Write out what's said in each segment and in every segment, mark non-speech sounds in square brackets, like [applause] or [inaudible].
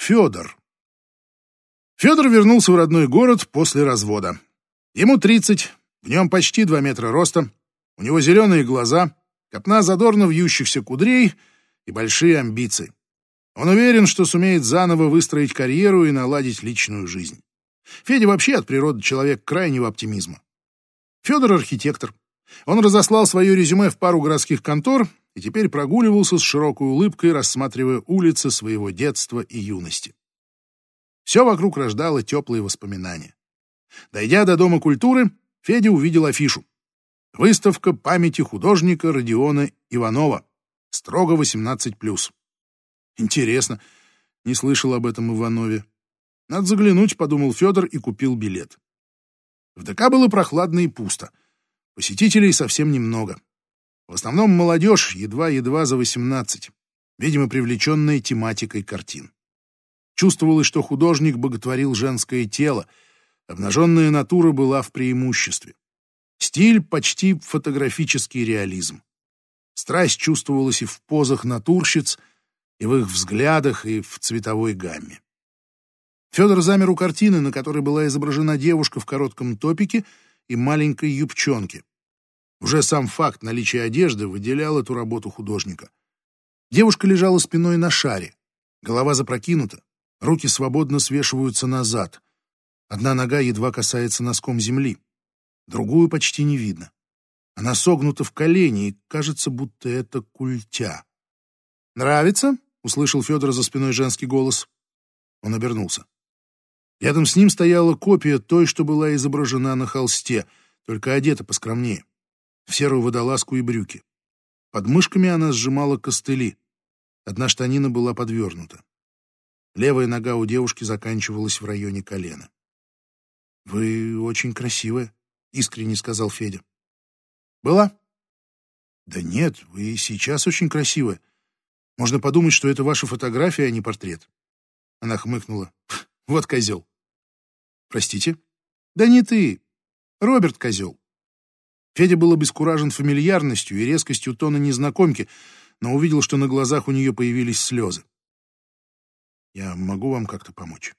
Федор. Федор вернулся в родной город после развода. Ему 30, в нем почти 2 метра роста, у него зеленые глаза, копна задорно вьющихся кудрей и большие амбиции. Он уверен, что сумеет заново выстроить карьеру и наладить личную жизнь. Федя вообще от природы человек крайнего оптимизма. Федор архитектор. Он разослал свое резюме в пару городских контор и теперь прогуливался с широкой улыбкой, рассматривая улицы своего детства и юности. Все вокруг рождало теплые воспоминания. Дойдя до Дома культуры, Федя увидел афишу. Выставка памяти художника Родиона Иванова. Строго 18+. Интересно, не слышал об этом Иванове. Надо заглянуть, подумал Федор и купил билет. В ДК было прохладно и пусто. Посетителей совсем немного. В основном молодежь, едва-едва за 18, видимо, привлеченная тематикой картин. Чувствовалось, что художник боготворил женское тело, обнаженная натура была в преимуществе. Стиль почти фотографический реализм. Страсть чувствовалась и в позах натурщиц, и в их взглядах, и в цветовой гамме. Федор замер у картины, на которой была изображена девушка в коротком топике и маленькой юбчонке. Уже сам факт наличия одежды выделял эту работу художника. Девушка лежала спиной на шаре, голова запрокинута, руки свободно свешиваются назад. Одна нога едва касается носком земли, другую почти не видно. Она согнута в колени, и кажется, будто это культя. «Нравится?» — услышал Федор за спиной женский голос. Он обернулся. Рядом с ним стояла копия той, что была изображена на холсте, только одета поскромнее в серую водолазку и брюки. Под мышками она сжимала костыли. Одна штанина была подвернута. Левая нога у девушки заканчивалась в районе колена. «Вы очень красивая», — искренне сказал Федя. «Была?» «Да нет, вы сейчас очень красивая. Можно подумать, что это ваша фотография, а не портрет». Она хмыкнула. «Вот козел». «Простите?» «Да не ты. Роберт козел. Федя был обескуражен фамильярностью и резкостью тона незнакомки, но увидел, что на глазах у нее появились слезы. «Я могу вам как-то помочь?»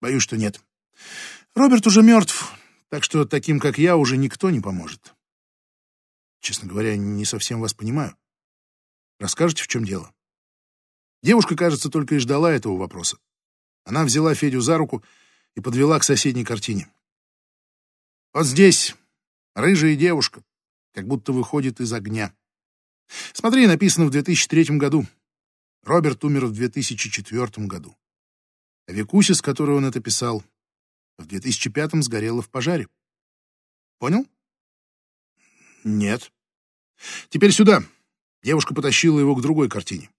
«Боюсь, что нет. Роберт уже мертв, так что таким, как я, уже никто не поможет. Честно говоря, не совсем вас понимаю. Расскажете, в чем дело?» Девушка, кажется, только и ждала этого вопроса. Она взяла Федю за руку и подвела к соседней картине. «Вот здесь Рыжая девушка, как будто выходит из огня. Смотри, написано в 2003 году. Роберт умер в 2004 году. А Викуся, с которой он это писал, в 2005 сгорела в пожаре. Понял? Нет. Теперь сюда. Девушка потащила его к другой картине.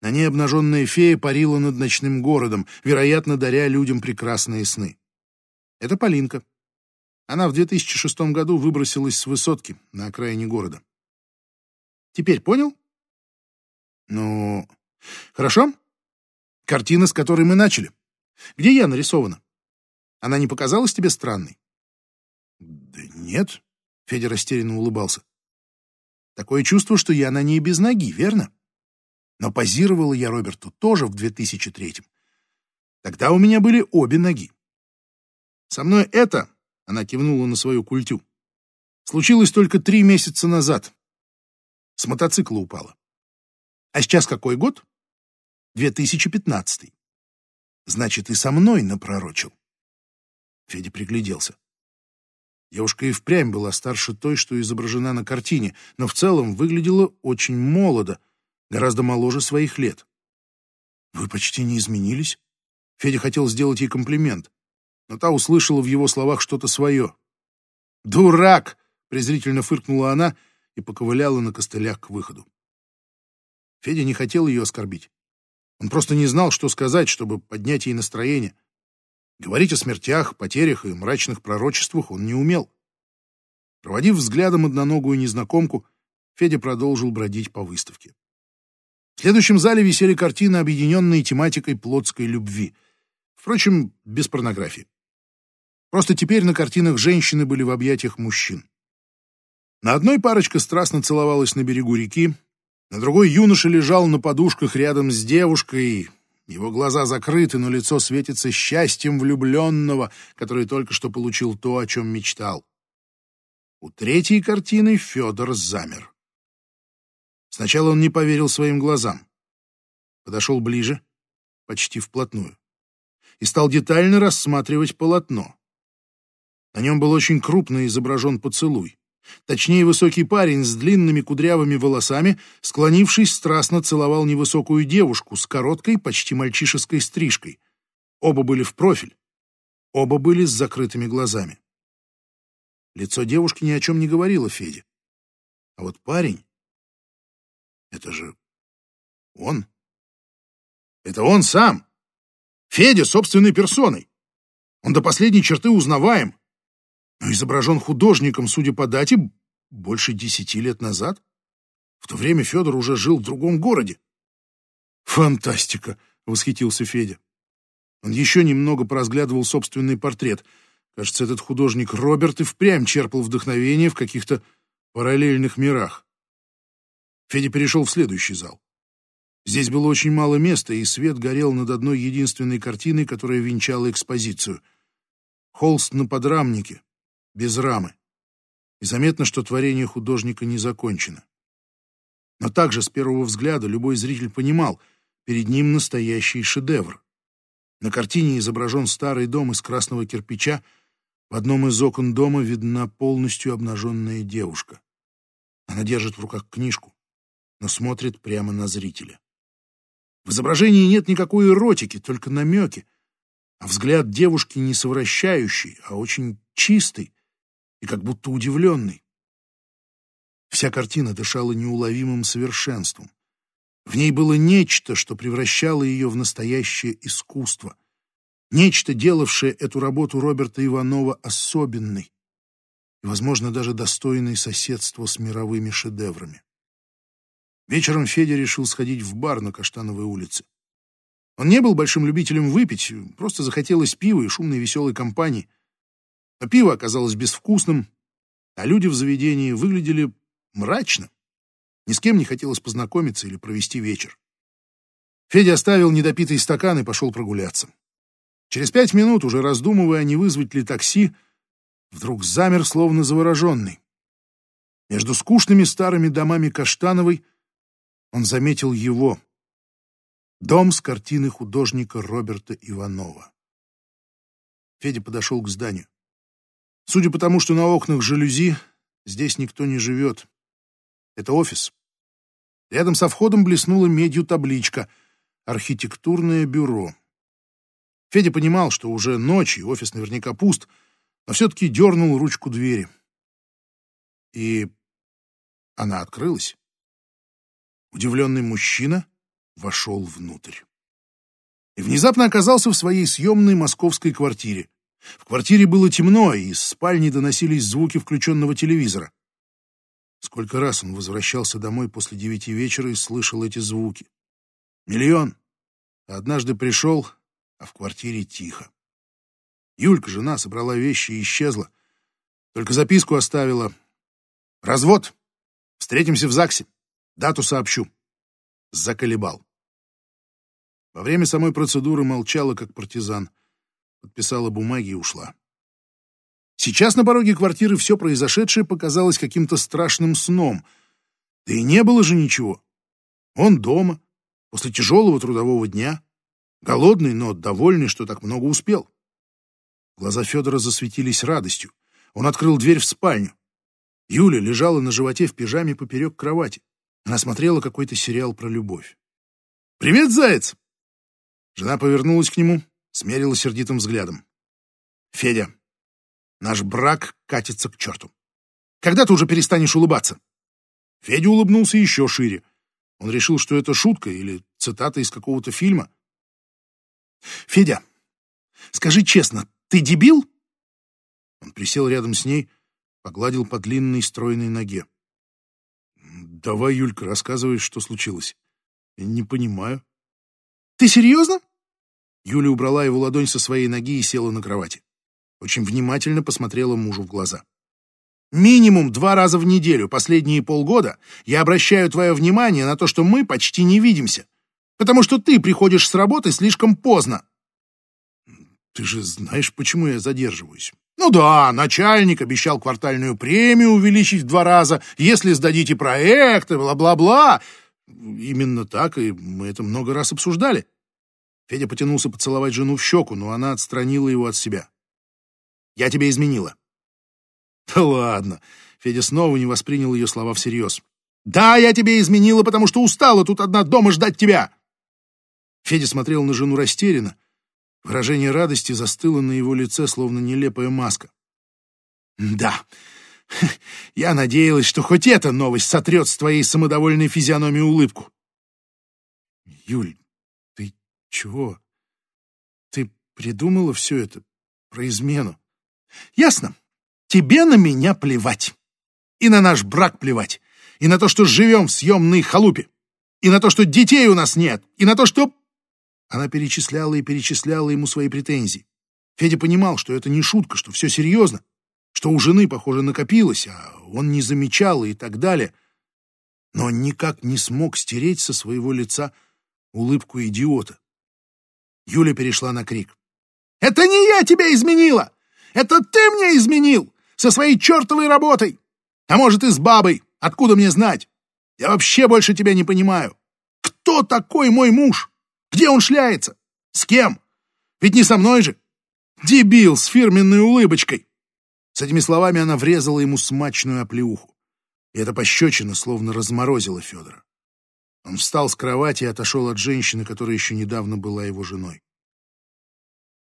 На ней обнаженная фея парила над ночным городом, вероятно, даря людям прекрасные сны. Это Полинка. Она в 2006 году выбросилась с высотки на окраине города. Теперь понял? Ну, хорошо. Картина, с которой мы начали. Где я нарисована? Она не показалась тебе странной? Да нет, Федя растерянно улыбался. Такое чувство, что я на ней без ноги, верно? Но позировала я Роберту тоже в 2003-м. Тогда у меня были обе ноги. Со мной это она кивнула на свою культю. Случилось только три месяца назад. С мотоцикла упала. А сейчас какой год? 2015. Значит, и со мной напророчил. Федя пригляделся. Девушка и впрямь была старше той, что изображена на картине, но в целом выглядела очень молодо, гораздо моложе своих лет. «Вы почти не изменились?» Федя хотел сделать ей комплимент но та услышала в его словах что-то свое. «Дурак!» — презрительно фыркнула она и поковыляла на костылях к выходу. Федя не хотел ее оскорбить. Он просто не знал, что сказать, чтобы поднять ей настроение. Говорить о смертях, потерях и мрачных пророчествах он не умел. Проводив взглядом одноногую незнакомку, Федя продолжил бродить по выставке. В следующем зале висели картины, объединенные тематикой плотской любви. Впрочем, без порнографии. Просто теперь на картинах женщины были в объятиях мужчин. На одной парочка страстно целовалась на берегу реки, на другой юноша лежал на подушках рядом с девушкой, Его глаза закрыты, но лицо светится счастьем влюбленного, который только что получил то, о чем мечтал. У третьей картины Федор замер. Сначала он не поверил своим глазам. Подошел ближе, почти вплотную, и стал детально рассматривать полотно. На нем был очень крупно изображен поцелуй. Точнее, высокий парень с длинными кудрявыми волосами, склонившись, страстно целовал невысокую девушку с короткой, почти мальчишеской стрижкой. Оба были в профиль. Оба были с закрытыми глазами. Лицо девушки ни о чем не говорило Феде. А вот парень... Это же он. Это он сам. Федя собственной персоной. Он до последней черты узнаваем изображен художником, судя по дате, больше десяти лет назад. В то время Федор уже жил в другом городе. «Фантастика!» — восхитился Федя. Он еще немного поразглядывал собственный портрет. Кажется, этот художник Роберт и впрямь черпал вдохновение в каких-то параллельных мирах. Федя перешел в следующий зал. Здесь было очень мало места, и свет горел над одной единственной картиной, которая венчала экспозицию. Холст на подрамнике, без рамы. И заметно, что творение художника не закончено. Но также с первого взгляда любой зритель понимал, перед ним настоящий шедевр. На картине изображен старый дом из красного кирпича, в одном из окон дома видна полностью обнаженная девушка. Она держит в руках книжку, но смотрит прямо на зрителя. В изображении нет никакой эротики, только намеки, а взгляд девушки не совращающий, а очень чистый, и как будто удивленный. Вся картина дышала неуловимым совершенством. В ней было нечто, что превращало ее в настоящее искусство. Нечто, делавшее эту работу Роберта Иванова особенной и, возможно, даже достойной соседства с мировыми шедеврами. Вечером Федя решил сходить в бар на Каштановой улице. Он не был большим любителем выпить, просто захотелось пива и шумной веселой компании. Но пиво оказалось безвкусным, а люди в заведении выглядели мрачно. Ни с кем не хотелось познакомиться или провести вечер. Федя оставил недопитый стакан и пошел прогуляться. Через пять минут, уже раздумывая, не вызвать ли такси, вдруг замер, словно завороженный. Между скучными старыми домами Каштановой он заметил его. Дом с картины художника Роберта Иванова. Федя подошел к зданию. Судя по тому, что на окнах жалюзи, здесь никто не живет. Это офис. Рядом со входом блеснула медью табличка «Архитектурное бюро». Федя понимал, что уже ночь, и офис наверняка пуст, но все-таки дернул ручку двери. И она открылась. Удивленный мужчина вошел внутрь. И внезапно оказался в своей съемной московской квартире. В квартире было темно, и из спальни доносились звуки включенного телевизора. Сколько раз он возвращался домой после девяти вечера и слышал эти звуки. Миллион. однажды пришел, а в квартире тихо. Юлька, жена, собрала вещи и исчезла. Только записку оставила. «Развод. Встретимся в ЗАГСе. Дату сообщу». Заколебал. Во время самой процедуры молчала, как партизан подписала бумаги и ушла. Сейчас на пороге квартиры все произошедшее показалось каким-то страшным сном. Да и не было же ничего. Он дома, после тяжелого трудового дня, голодный, но довольный, что так много успел. Глаза Федора засветились радостью. Он открыл дверь в спальню. Юля лежала на животе в пижаме поперек кровати. Она смотрела какой-то сериал про любовь. «Привет, заяц!» Жена повернулась к нему, смерила сердитым взглядом. «Федя, наш брак катится к черту. Когда ты уже перестанешь улыбаться?» Федя улыбнулся еще шире. Он решил, что это шутка или цитата из какого-то фильма. «Федя, скажи честно, ты дебил?» Он присел рядом с ней, погладил по длинной стройной ноге. «Давай, Юлька, рассказывай, что случилось. Я не понимаю». «Ты серьезно?» Юля убрала его ладонь со своей ноги и села на кровати. Очень внимательно посмотрела мужу в глаза. «Минимум два раза в неделю последние полгода я обращаю твое внимание на то, что мы почти не видимся. потому что ты приходишь с работы слишком поздно. Ты же знаешь, почему я задерживаюсь. Ну да, начальник обещал квартальную премию увеличить в два раза, если сдадите проекты, бла-бла-бла. Именно так, и мы это много раз обсуждали. Федя потянулся поцеловать жену в щеку, но она отстранила его от себя. «Я тебя изменила». «Да ладно». Федя снова не воспринял ее слова всерьез. «Да, я тебе изменила, потому что устала тут одна дома ждать тебя!» Федя смотрел на жену растерянно. Выражение радости застыло на его лице, словно нелепая маска. «Да, [laughs] я надеялась, что хоть эта новость сотрет с твоей самодовольной физиономией улыбку». «Юль, чего? Ты придумала все это про измену?» «Ясно. Тебе на меня плевать. И на наш брак плевать и на то, что живем в съемной халупе, и на то, что детей у нас нет, и на то, что...» Она перечисляла и перечисляла ему свои претензии. Федя понимал, что это не шутка, что все серьезно, что у жены, похоже, накопилось, а он не замечал и так далее. Но он никак не смог стереть со своего лица улыбку идиота. Юля перешла на крик. «Это не я тебя изменила! Это ты мне изменил! Со своей чертовой работой! А может, и с бабой! Откуда мне знать? Я вообще больше тебя не понимаю. Кто такой мой муж? Где он шляется? С кем? Ведь не со мной же. Дебил с фирменной улыбочкой. С этими словами она врезала ему смачную оплеуху. И эта пощечина словно разморозила Федора. Он встал с кровати и отошел от женщины, которая еще недавно была его женой.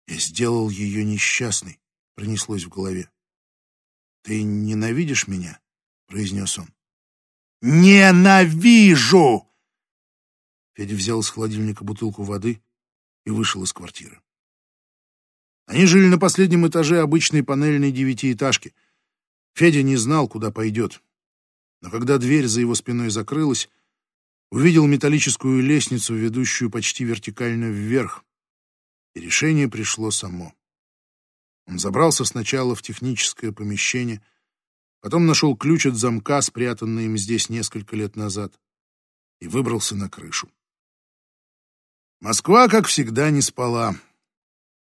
«Я сделал ее несчастной», — пронеслось в голове. «Ты ненавидишь меня?» — произнес он. Ненавижу!» Федя взял из холодильника бутылку воды и вышел из квартиры. Они жили на последнем этаже обычной панельной девятиэтажки. Федя не знал, куда пойдет. Но когда дверь за его спиной закрылась, увидел металлическую лестницу, ведущую почти вертикально вверх, и решение пришло само. Он забрался сначала в техническое помещение — Потом нашел ключ от замка, спрятанный им здесь несколько лет назад, и выбрался на крышу. Москва, как всегда, не спала.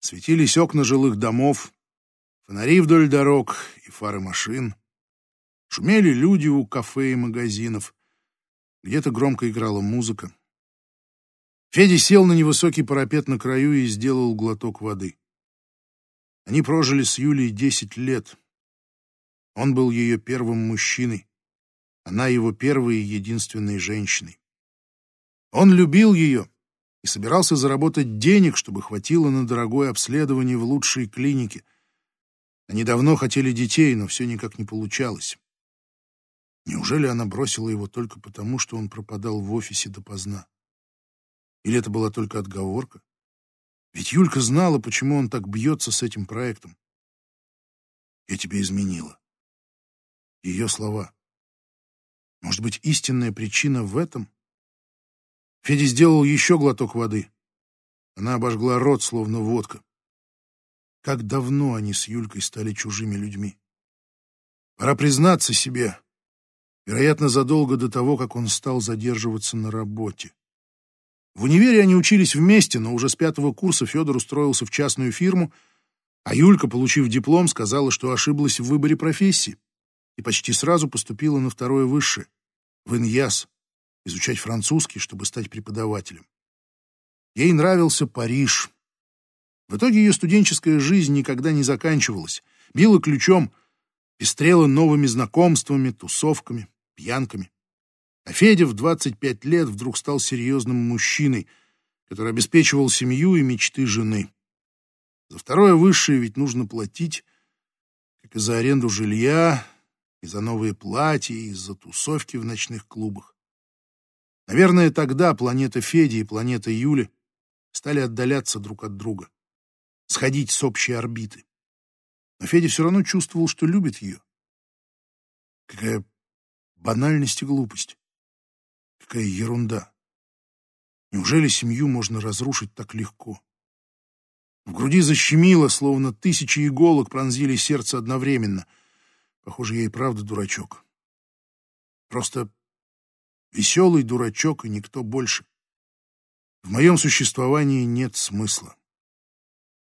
Светились окна жилых домов, фонари вдоль дорог и фары машин. Шумели люди у кафе и магазинов. Где-то громко играла музыка. Федя сел на невысокий парапет на краю и сделал глоток воды. Они прожили с Юлей десять лет. Он был ее первым мужчиной, она его первой и единственной женщиной. Он любил ее и собирался заработать денег, чтобы хватило на дорогое обследование в лучшей клинике. Они давно хотели детей, но все никак не получалось. Неужели она бросила его только потому, что он пропадал в офисе допоздна? Или это была только отговорка? Ведь Юлька знала, почему он так бьется с этим проектом. Я тебя изменила ее слова. Может быть, истинная причина в этом? Федя сделал еще глоток воды. Она обожгла рот, словно водка. Как давно они с Юлькой стали чужими людьми. Пора признаться себе, вероятно, задолго до того, как он стал задерживаться на работе. В универе они учились вместе, но уже с пятого курса Федор устроился в частную фирму, а Юлька, получив диплом, сказала, что ошиблась в выборе профессии и почти сразу поступила на второе высшее, в Иньяс, изучать французский, чтобы стать преподавателем. Ей нравился Париж. В итоге ее студенческая жизнь никогда не заканчивалась, била ключом, пестрела новыми знакомствами, тусовками, пьянками. А Федя в 25 лет вдруг стал серьезным мужчиной, который обеспечивал семью и мечты жены. За второе высшее ведь нужно платить, как и за аренду жилья, и за новые платья, и за тусовки в ночных клубах. Наверное, тогда планета Феди и планета Юли стали отдаляться друг от друга, сходить с общей орбиты. Но Федя все равно чувствовал, что любит ее. Какая банальность и глупость. Какая ерунда. Неужели семью можно разрушить так легко? В груди защемило, словно тысячи иголок пронзили сердце одновременно — Похоже, я и правда дурачок. Просто веселый дурачок и никто больше. В моем существовании нет смысла.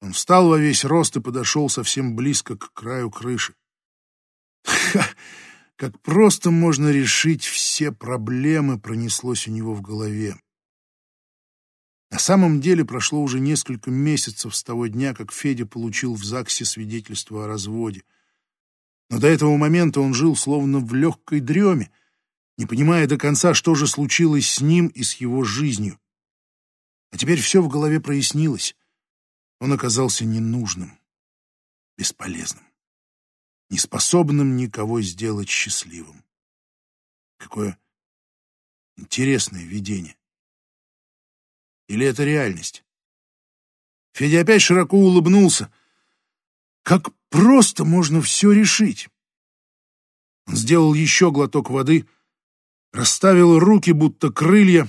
Он встал во весь рост и подошел совсем близко к краю крыши. [laughs] Ха! Как просто можно решить все проблемы, пронеслось у него в голове. На самом деле прошло уже несколько месяцев с того дня, как Федя получил в ЗАГСе свидетельство о разводе. Но до этого момента он жил словно в легкой дреме, не понимая до конца, что же случилось с ним и с его жизнью. А теперь все в голове прояснилось. Он оказался ненужным, бесполезным неспособным никого сделать счастливым. Какое интересное видение. Или это реальность? Федя опять широко улыбнулся. Как просто можно все решить. Он сделал еще глоток воды, расставил руки, будто крылья,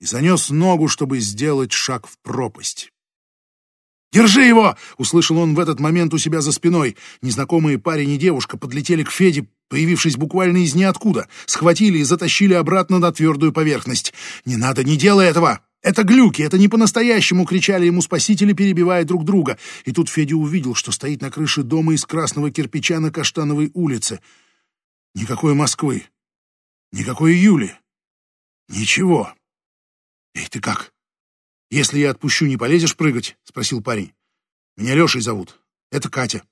и занес ногу, чтобы сделать шаг в пропасть. «Держи его!» — услышал он в этот момент у себя за спиной. Незнакомые парень и девушка подлетели к Феде, появившись буквально из ниоткуда, схватили и затащили обратно на твердую поверхность. «Не надо, не делай этого! Это глюки, это не по-настоящему!» — кричали ему спасители, перебивая друг друга. И тут Федя увидел, что стоит на крыше дома из красного кирпича на Каштановой улице. Никакой Москвы, никакой Юли, ничего. «Эй, ты как?» «Если я отпущу, не полезешь прыгать?» — спросил парень. «Меня Лешей зовут. Это Катя».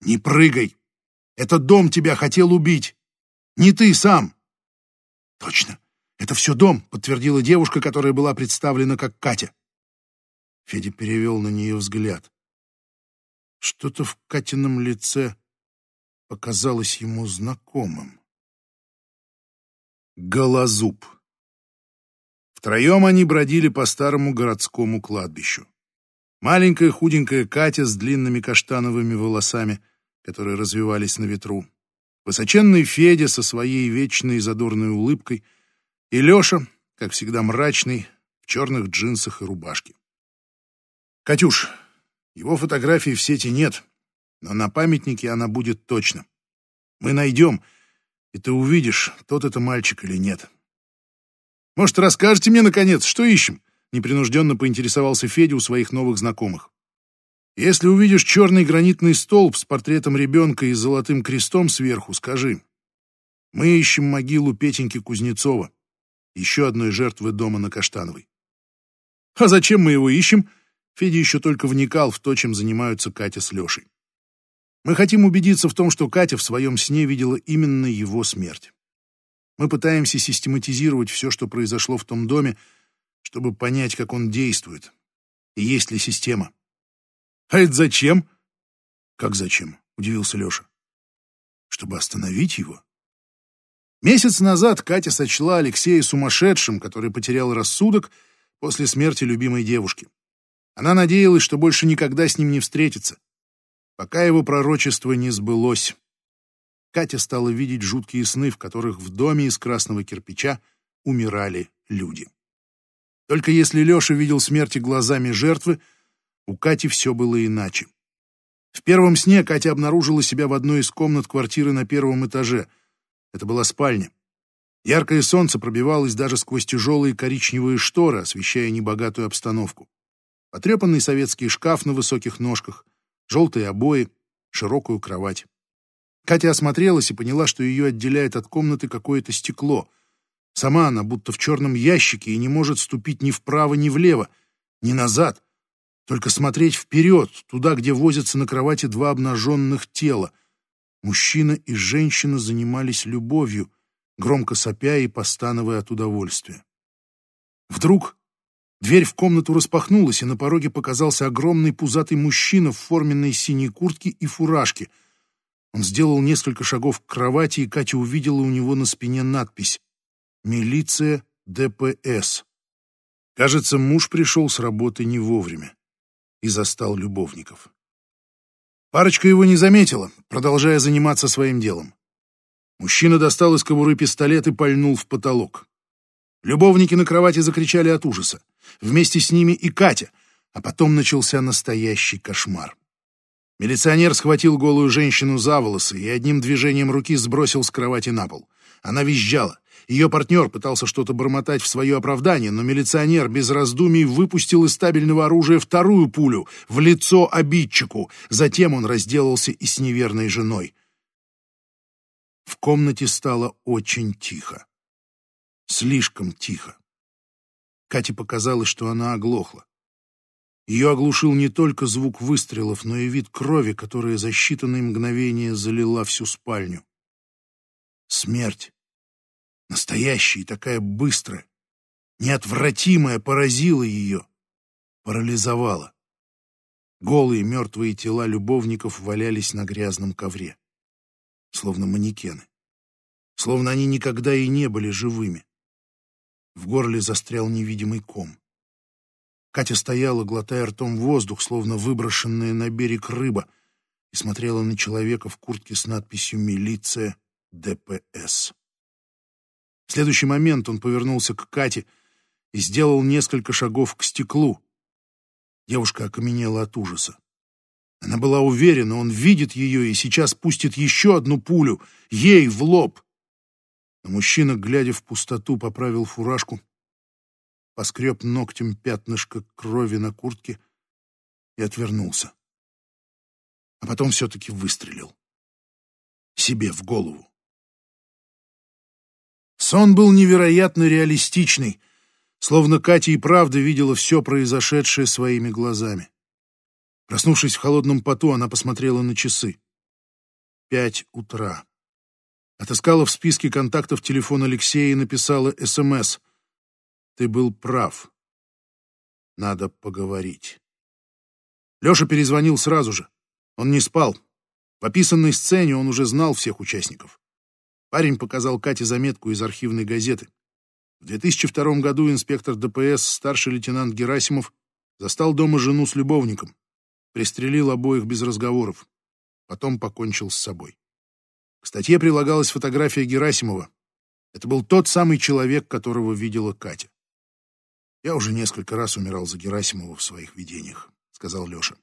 «Не прыгай! Этот дом тебя хотел убить! Не ты сам!» «Точно! Это все дом!» — подтвердила девушка, которая была представлена как Катя. Федя перевел на нее взгляд. Что-то в Катином лице показалось ему знакомым. Голозуб. Втроем они бродили по старому городскому кладбищу. Маленькая худенькая Катя с длинными каштановыми волосами, которые развивались на ветру. Высоченный Федя со своей вечной задорной улыбкой. И Леша, как всегда мрачный, в черных джинсах и рубашке. «Катюш, его фотографии в сети нет, но на памятнике она будет точно. Мы найдем, и ты увидишь, тот это мальчик или нет». Может, расскажете мне, наконец, что ищем?» Непринужденно поинтересовался Федя у своих новых знакомых. «Если увидишь черный гранитный столб с портретом ребенка и золотым крестом сверху, скажи. Мы ищем могилу Петеньки Кузнецова, еще одной жертвы дома на Каштановой». «А зачем мы его ищем?» Федя еще только вникал в то, чем занимаются Катя с Лешей. «Мы хотим убедиться в том, что Катя в своем сне видела именно его смерть. Мы пытаемся систематизировать все, что произошло в том доме, чтобы понять, как он действует, и есть ли система. «А это зачем?» «Как зачем?» — удивился Леша. «Чтобы остановить его?» Месяц назад Катя сочла Алексея сумасшедшим, который потерял рассудок после смерти любимой девушки. Она надеялась, что больше никогда с ним не встретится, пока его пророчество не сбылось. Катя стала видеть жуткие сны, в которых в доме из красного кирпича умирали люди. Только если Леша видел смерти глазами жертвы, у Кати все было иначе. В первом сне Катя обнаружила себя в одной из комнат квартиры на первом этаже. Это была спальня. Яркое солнце пробивалось даже сквозь тяжелые коричневые шторы, освещая небогатую обстановку. Потрепанный советский шкаф на высоких ножках, желтые обои, широкую кровать. Катя осмотрелась и поняла, что ее отделяет от комнаты какое-то стекло. Сама она будто в черном ящике и не может ступить ни вправо, ни влево, ни назад. Только смотреть вперед, туда, где возятся на кровати два обнаженных тела. Мужчина и женщина занимались любовью, громко сопя и постановая от удовольствия. Вдруг дверь в комнату распахнулась, и на пороге показался огромный пузатый мужчина в форменной синей куртке и фуражке — он сделал несколько шагов к кровати, и Катя увидела у него на спине надпись «Милиция ДПС». Кажется, муж пришел с работы не вовремя и застал любовников. Парочка его не заметила, продолжая заниматься своим делом. Мужчина достал из кобуры пистолет и пальнул в потолок. Любовники на кровати закричали от ужаса. Вместе с ними и Катя, а потом начался настоящий кошмар. Милиционер схватил голую женщину за волосы и одним движением руки сбросил с кровати на пол. Она визжала, Ее партнер пытался что-то бормотать в свое оправдание, но милиционер без раздумий выпустил из стабильного оружия вторую пулю в лицо обидчику. Затем он разделался и с неверной женой. В комнате стало очень тихо. Слишком тихо. Кате показалось, что она оглохла. Ее оглушил не только звук выстрелов, но и вид крови, которая за считанные мгновения залила всю спальню. Смерть. Настоящая и такая быстрая, неотвратимая, поразила ее, парализовала. Голые мертвые тела любовников валялись на грязном ковре, словно манекены, словно они никогда и не были живыми. В горле застрял невидимый ком. Катя стояла, глотая ртом воздух, словно выброшенная на берег рыба, и смотрела на человека в куртке с надписью «Милиция ДПС». В следующий момент он повернулся к Кате и сделал несколько шагов к стеклу. Девушка окаменела от ужаса. Она была уверена, он видит ее и сейчас пустит еще одну пулю, ей в лоб. Но мужчина, глядя в пустоту, поправил фуражку, поскреб ногтем пятнышко крови на куртке и отвернулся. А потом все-таки выстрелил. Себе в голову. Сон был невероятно реалистичный, словно Катя и правда видела все произошедшее своими глазами. Проснувшись в холодном поту, она посмотрела на часы. Пять утра. Отыскала в списке контактов телефон Алексея и написала СМС. «Ты был прав. Надо поговорить». Леша перезвонил сразу же. Он не спал. По писанной сцене он уже знал всех участников. Парень показал Кате заметку из архивной газеты. В 2002 году инспектор ДПС, старший лейтенант Герасимов, застал дома жену с любовником. Пристрелил обоих без разговоров. Потом покончил с собой. К статье прилагалась фотография Герасимова. Это был тот самый человек, которого видела Катя. «Я уже несколько раз умирал за Герасимова в своих видениях», — сказал Леша.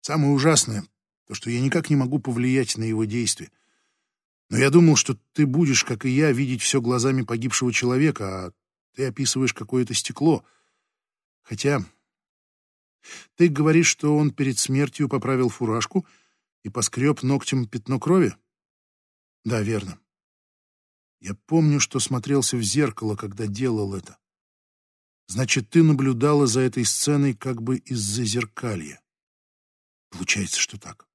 «Самое ужасное — то, что я никак не могу повлиять на его действия. Но я думал, что ты будешь, как и я, видеть все глазами погибшего человека, а ты описываешь какое-то стекло. Хотя ты говоришь, что он перед смертью поправил фуражку и поскреб ногтем пятно крови? Да, верно. Я помню, что смотрелся в зеркало, когда делал это. Значит, ты наблюдала за этой сценой как бы из-за зеркалья. Получается, что так.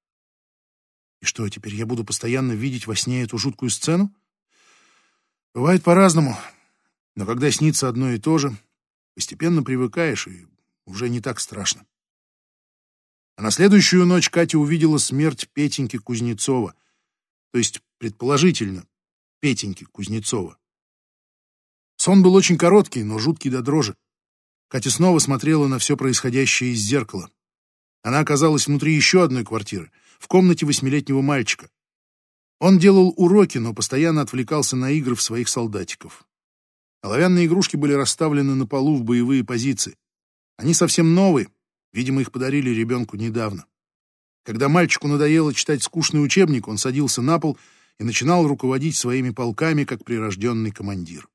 И что, теперь я буду постоянно видеть во сне эту жуткую сцену? Бывает по-разному. Но когда снится одно и то же, постепенно привыкаешь, и уже не так страшно. А на следующую ночь Катя увидела смерть Петеньки Кузнецова, то есть, предположительно, Петеньки Кузнецова. Сон был очень короткий, но жуткий до дрожи. Катя снова смотрела на все происходящее из зеркала. Она оказалась внутри еще одной квартиры, в комнате восьмилетнего мальчика. Он делал уроки, но постоянно отвлекался на игры в своих солдатиков. Оловянные игрушки были расставлены на полу в боевые позиции. Они совсем новые, видимо, их подарили ребенку недавно. Когда мальчику надоело читать скучный учебник, он садился на пол и начинал руководить своими полками, как прирожденный командир.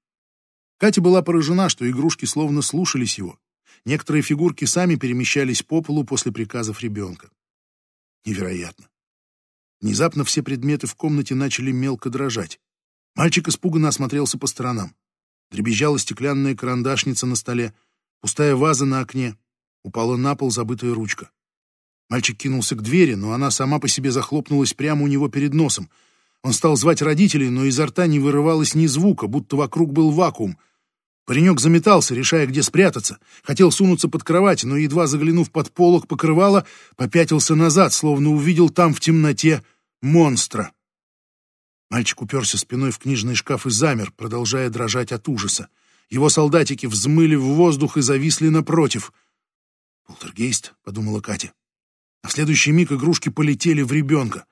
Катя была поражена, что игрушки словно слушались его. Некоторые фигурки сами перемещались по полу после приказов ребенка. Невероятно. Внезапно все предметы в комнате начали мелко дрожать. Мальчик испуганно осмотрелся по сторонам. Дребезжала стеклянная карандашница на столе, пустая ваза на окне, упала на пол забытая ручка. Мальчик кинулся к двери, но она сама по себе захлопнулась прямо у него перед носом. Он стал звать родителей, но изо рта не вырывалось ни звука, будто вокруг был вакуум — Паренек заметался, решая, где спрятаться. Хотел сунуться под кровать, но, едва заглянув под полок покрывала, попятился назад, словно увидел там в темноте монстра. Мальчик уперся спиной в книжный шкаф и замер, продолжая дрожать от ужаса. Его солдатики взмыли в воздух и зависли напротив. «Полтергейст», — подумала Катя. А в следующий миг игрушки полетели в ребенка.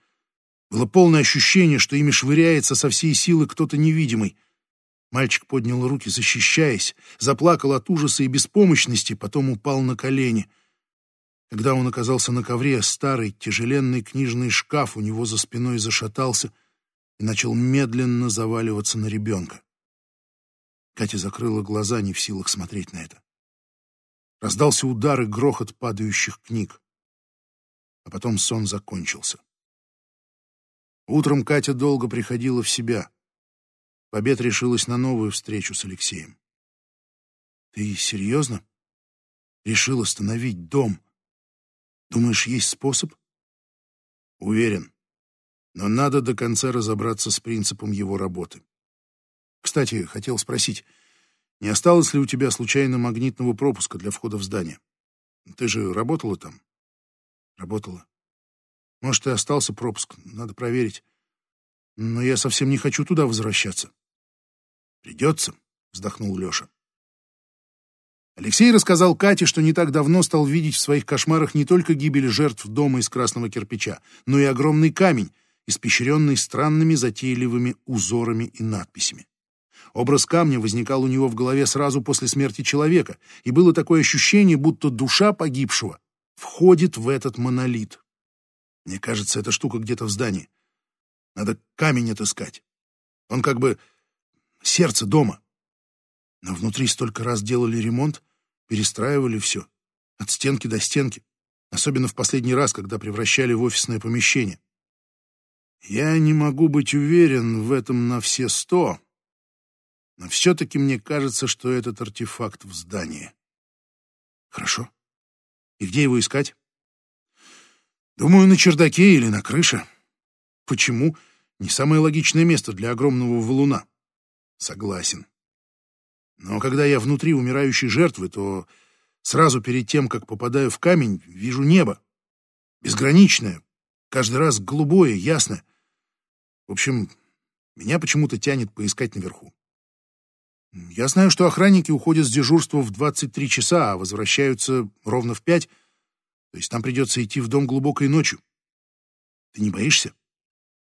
Было полное ощущение, что ими швыряется со всей силы кто-то невидимый — Мальчик поднял руки, защищаясь, заплакал от ужаса и беспомощности, потом упал на колени. Когда он оказался на ковре, старый тяжеленный книжный шкаф у него за спиной зашатался и начал медленно заваливаться на ребенка. Катя закрыла глаза, не в силах смотреть на это. Раздался удар и грохот падающих книг. А потом сон закончился. Утром Катя долго приходила в себя. Побед решилась на новую встречу с Алексеем. «Ты серьезно? Решил остановить дом? Думаешь, есть способ?» «Уверен. Но надо до конца разобраться с принципом его работы. Кстати, хотел спросить, не осталось ли у тебя случайно магнитного пропуска для входа в здание? Ты же работала там? Работала. Может, и остался пропуск, надо проверить. Но я совсем не хочу туда возвращаться. Придется, вздохнул Леша. Алексей рассказал Кате, что не так давно стал видеть в своих кошмарах не только гибель жертв дома из красного кирпича, но и огромный камень, испещренный странными затейливыми узорами и надписями. Образ камня возникал у него в голове сразу после смерти человека, и было такое ощущение, будто душа погибшего входит в этот монолит. Мне кажется, эта штука где-то в здании. Надо камень отыскать. Он как бы сердце дома. Но внутри столько раз делали ремонт, перестраивали все, от стенки до стенки, особенно в последний раз, когда превращали в офисное помещение. Я не могу быть уверен в этом на все сто, но все-таки мне кажется, что этот артефакт в здании. Хорошо. И где его искать? Думаю, на чердаке или на крыше. Почему? Не самое логичное место для огромного валуна. Согласен. Но когда я внутри умирающей жертвы, то сразу перед тем, как попадаю в камень, вижу небо. Безграничное, каждый раз голубое, ясное. В общем, меня почему-то тянет поискать наверху. Я знаю, что охранники уходят с дежурства в 23 часа, а возвращаются ровно в 5, то есть нам придется идти в дом глубокой ночью. Ты не боишься?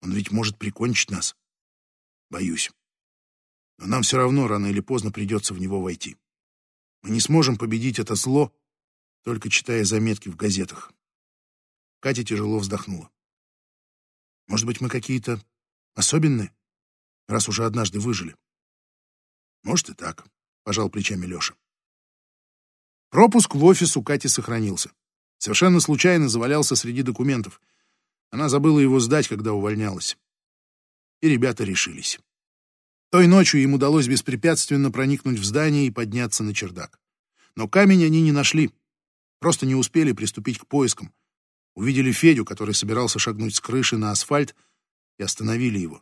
Он ведь может прикончить нас. Боюсь. Но нам все равно рано или поздно придется в него войти. Мы не сможем победить это зло, только читая заметки в газетах. Катя тяжело вздохнула. Может быть, мы какие-то особенные, раз уже однажды выжили? Может и так, пожал плечами Леша. Пропуск в офис у Кати сохранился. Совершенно случайно завалялся среди документов. Она забыла его сдать, когда увольнялась. И ребята решились. Той ночью им удалось беспрепятственно проникнуть в здание и подняться на чердак. Но камень они не нашли. Просто не успели приступить к поискам. Увидели Федю, который собирался шагнуть с крыши на асфальт, и остановили его.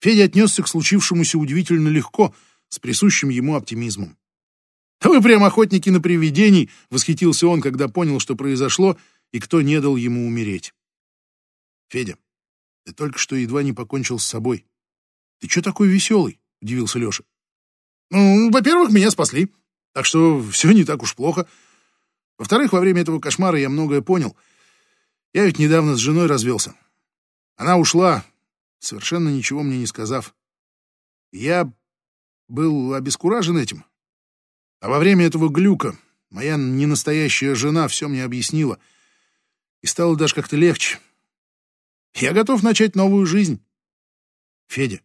Федя отнесся к случившемуся удивительно легко, с присущим ему оптимизмом. «Да вы прям охотники на привидений!» — восхитился он, когда понял, что произошло, и кто не дал ему умереть. «Федя, ты только что едва не покончил с собой. Ты что такой веселый?» — удивился Леша. «Ну, во-первых, меня спасли, так что все не так уж плохо. Во-вторых, во время этого кошмара я многое понял. Я ведь недавно с женой развелся. Она ушла, совершенно ничего мне не сказав. Я был обескуражен этим. А во время этого глюка моя ненастоящая жена все мне объяснила. И стало даже как-то легче. Я готов начать новую жизнь. Федя,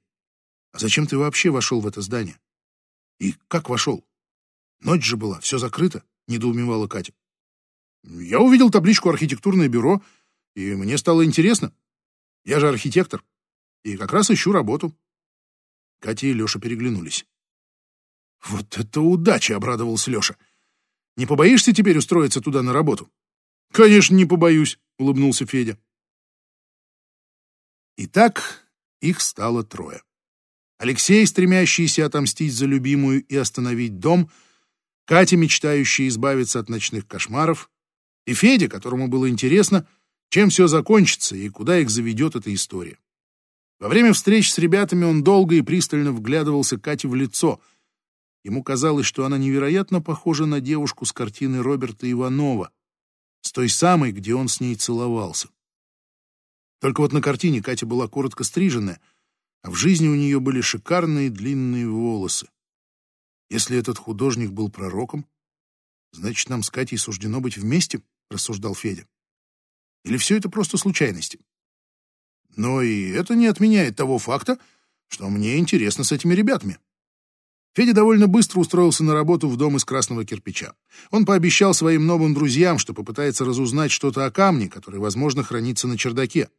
а зачем ты вообще вошел в это здание? И как вошел? Ночь же была, все закрыто, недоумевала Катя. Я увидел табличку «Архитектурное бюро», и мне стало интересно. Я же архитектор. И как раз ищу работу. Катя и Леша переглянулись. Вот это удача, обрадовался Леша. Не побоишься теперь устроиться туда на работу? Конечно, не побоюсь, улыбнулся Федя. Итак, их стало трое. Алексей, стремящийся отомстить за любимую и остановить дом, Катя, мечтающая избавиться от ночных кошмаров, и Федя, которому было интересно, чем все закончится и куда их заведет эта история. Во время встреч с ребятами он долго и пристально вглядывался Кате в лицо. Ему казалось, что она невероятно похожа на девушку с картины Роберта Иванова, с той самой, где он с ней целовался. Только вот на картине Катя была коротко стриженная, а в жизни у нее были шикарные длинные волосы. Если этот художник был пророком, значит, нам с Катей суждено быть вместе, рассуждал Федя. Или все это просто случайности? Но и это не отменяет того факта, что мне интересно с этими ребятами. Федя довольно быстро устроился на работу в дом из красного кирпича. Он пообещал своим новым друзьям, что попытается разузнать что-то о камне, который, возможно, хранится на чердаке.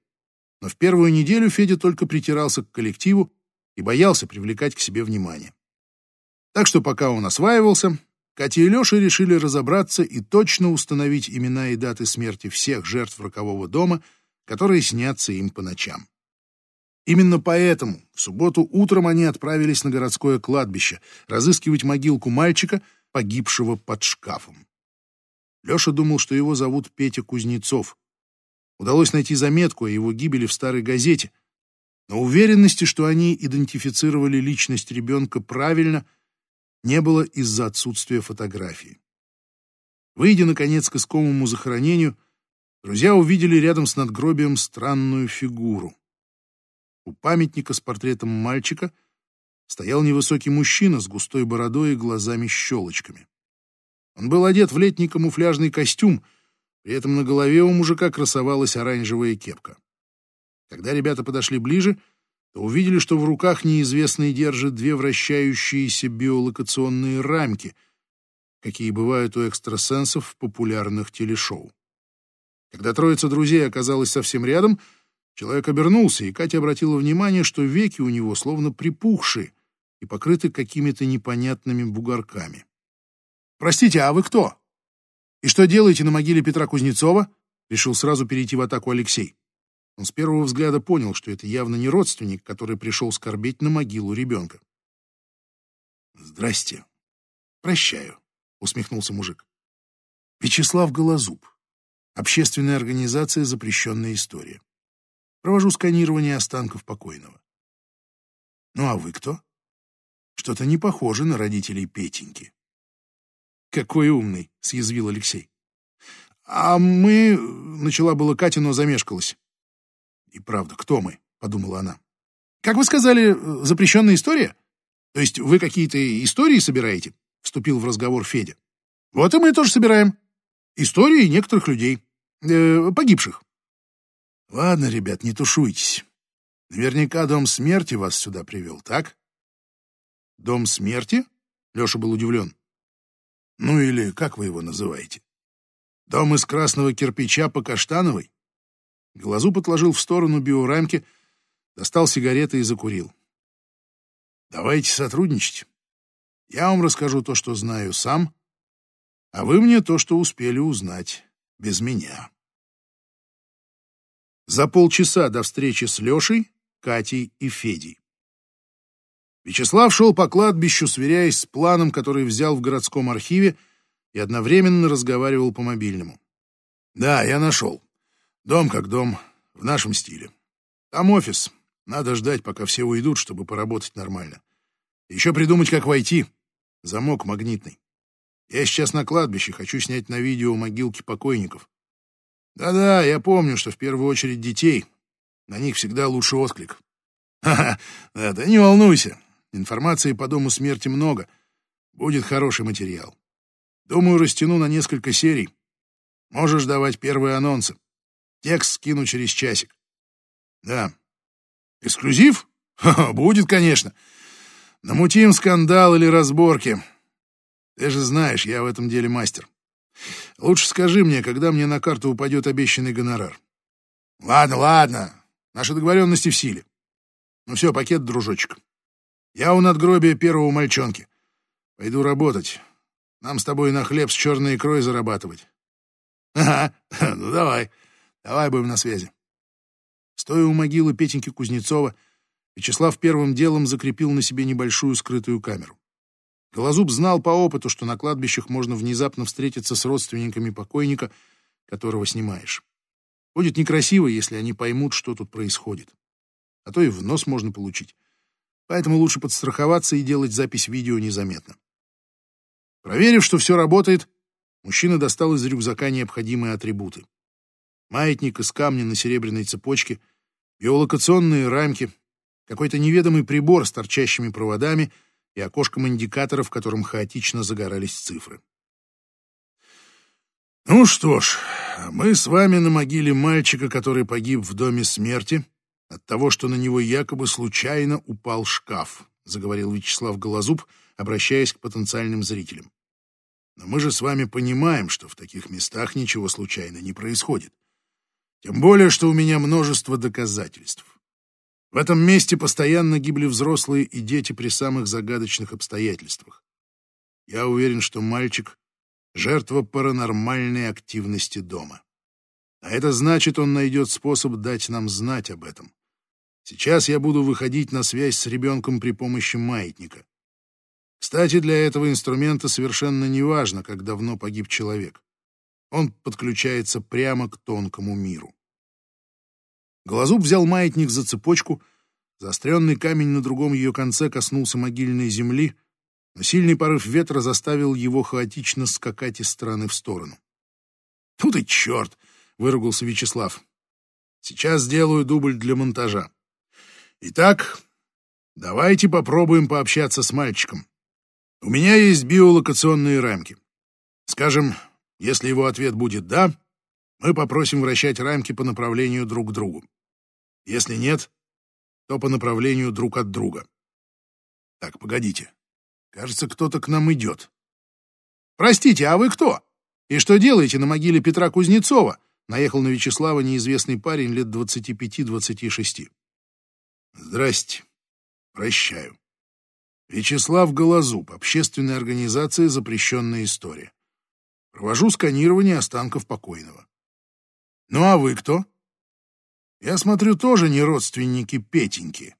Но в первую неделю Федя только притирался к коллективу и боялся привлекать к себе внимание. Так что пока он осваивался, Катя и Леша решили разобраться и точно установить имена и даты смерти всех жертв рокового дома, которые снятся им по ночам. Именно поэтому в субботу утром они отправились на городское кладбище разыскивать могилку мальчика, погибшего под шкафом. Леша думал, что его зовут Петя Кузнецов. Удалось найти заметку о его гибели в старой газете, но уверенности, что они идентифицировали личность ребенка правильно, не было из-за отсутствия фотографии. Выйдя, наконец, к искомому захоронению, друзья увидели рядом с надгробием странную фигуру. У памятника с портретом мальчика стоял невысокий мужчина с густой бородой и глазами-щелочками. Он был одет в летний камуфляжный костюм, при этом на голове у мужика красовалась оранжевая кепка. Когда ребята подошли ближе, то увидели, что в руках неизвестный держит две вращающиеся биолокационные рамки, какие бывают у экстрасенсов в популярных телешоу. Когда троица друзей оказалась совсем рядом — Человек обернулся, и Катя обратила внимание, что веки у него словно припухшие и покрыты какими-то непонятными бугорками. «Простите, а вы кто? И что делаете на могиле Петра Кузнецова?» Решил сразу перейти в атаку Алексей. Он с первого взгляда понял, что это явно не родственник, который пришел скорбеть на могилу ребенка. «Здрасте. Прощаю», — усмехнулся мужик. «Вячеслав Голозуб. Общественная организация «Запрещенная история». Провожу сканирование останков покойного. Ну а вы кто? Что-то не похоже на родителей Петеньки. Какой умный, съязвил Алексей. А мы... Начала была Катя, но замешкалась. И правда, кто мы? Подумала она. Как вы сказали, запрещенная история? То есть вы какие-то истории собираете? Вступил в разговор Федя. Вот и мы тоже собираем. Истории некоторых людей. Э, погибших. Ладно, ребят, не тушуйтесь. Наверняка дом смерти вас сюда привел, так? Дом смерти? Леша был удивлен. Ну или как вы его называете? Дом из красного кирпича по каштановой? Глазу подложил в сторону биорамки, достал сигареты и закурил. Давайте сотрудничать. Я вам расскажу то, что знаю сам, а вы мне то, что успели узнать без меня. За полчаса до встречи с Лешей, Катей и Федей. Вячеслав шел по кладбищу, сверяясь с планом, который взял в городском архиве, и одновременно разговаривал по мобильному. «Да, я нашел. Дом как дом, в нашем стиле. Там офис. Надо ждать, пока все уйдут, чтобы поработать нормально. Еще придумать, как войти. Замок магнитный. Я сейчас на кладбище, хочу снять на видео могилки покойников. Да-да, я помню, что в первую очередь детей. На них всегда лучше отклик. [laughs] Ха-ха, да, да не волнуйся. Информации по дому смерти много. Будет хороший материал. Думаю, растяну на несколько серий. Можешь давать первые анонсы. Текст скину через часик. Да. Эксклюзив? [laughs] Ха -ха, будет, конечно. Намутим скандал или разборки. Ты же знаешь, я в этом деле мастер. Лучше скажи мне, когда мне на карту упадет обещанный гонорар. Ладно, ладно. Наши договоренности в силе. Ну все, пакет, дружочек. Я у надгробия первого мальчонки. Пойду работать. Нам с тобой на хлеб с черной икрой зарабатывать. Ага, [laughs] ну давай. Давай будем на связи. Стоя у могилы Петеньки Кузнецова, Вячеслав первым делом закрепил на себе небольшую скрытую камеру. Голозуб знал по опыту, что на кладбищах можно внезапно встретиться с родственниками покойника, которого снимаешь. Будет некрасиво, если они поймут, что тут происходит. А то и в нос можно получить. Поэтому лучше подстраховаться и делать запись видео незаметно. Проверив, что все работает, мужчина достал из рюкзака необходимые атрибуты. Маятник из камня на серебряной цепочке, биолокационные рамки, какой-то неведомый прибор с торчащими проводами — и окошком индикатора, в котором хаотично загорались цифры. «Ну что ж, мы с вами на могиле мальчика, который погиб в доме смерти от того, что на него якобы случайно упал шкаф», заговорил Вячеслав Голозуб, обращаясь к потенциальным зрителям. Но мы же с вами понимаем, что в таких местах ничего случайно не происходит. Тем более, что у меня множество доказательств. В этом месте постоянно гибли взрослые и дети при самых загадочных обстоятельствах. Я уверен, что мальчик — жертва паранормальной активности дома. А это значит, он найдет способ дать нам знать об этом. Сейчас я буду выходить на связь с ребенком при помощи маятника. Кстати, для этого инструмента совершенно не важно, как давно погиб человек. Он подключается прямо к тонкому миру. Голозуб взял маятник за цепочку, заостренный камень на другом ее конце коснулся могильной земли, но сильный порыв ветра заставил его хаотично скакать из стороны в сторону. «Тут и черт!» — выругался Вячеслав. «Сейчас сделаю дубль для монтажа. Итак, давайте попробуем пообщаться с мальчиком. У меня есть биолокационные рамки. Скажем, если его ответ будет «да», мы попросим вращать рамки по направлению друг к другу. Если нет, то по направлению друг от друга. Так, погодите. Кажется, кто-то к нам идет. Простите, а вы кто? И что делаете на могиле Петра Кузнецова? Наехал на Вячеслава неизвестный парень лет 25-26. Здрасте. Прощаю. Вячеслав Голозуб, общественная организация «Запрещенная история». Провожу сканирование останков покойного. Ну а вы кто? Я смотрю, тоже не родственники Петеньки.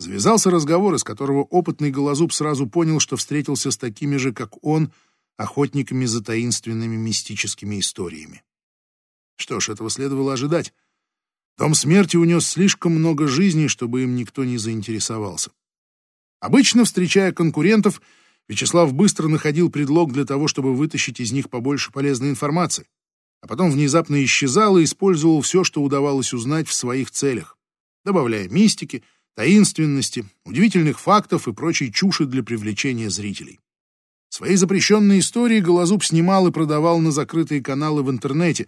Завязался разговор, из которого опытный Голозуб сразу понял, что встретился с такими же, как он, охотниками за таинственными мистическими историями. Что ж, этого следовало ожидать. Дом смерти унес слишком много жизней, чтобы им никто не заинтересовался. Обычно, встречая конкурентов, Вячеслав быстро находил предлог для того, чтобы вытащить из них побольше полезной информации, а потом внезапно исчезал и использовал все, что удавалось узнать в своих целях, добавляя мистики, таинственности, удивительных фактов и прочей чуши для привлечения зрителей. Свои запрещенные истории Голозуб снимал и продавал на закрытые каналы в интернете,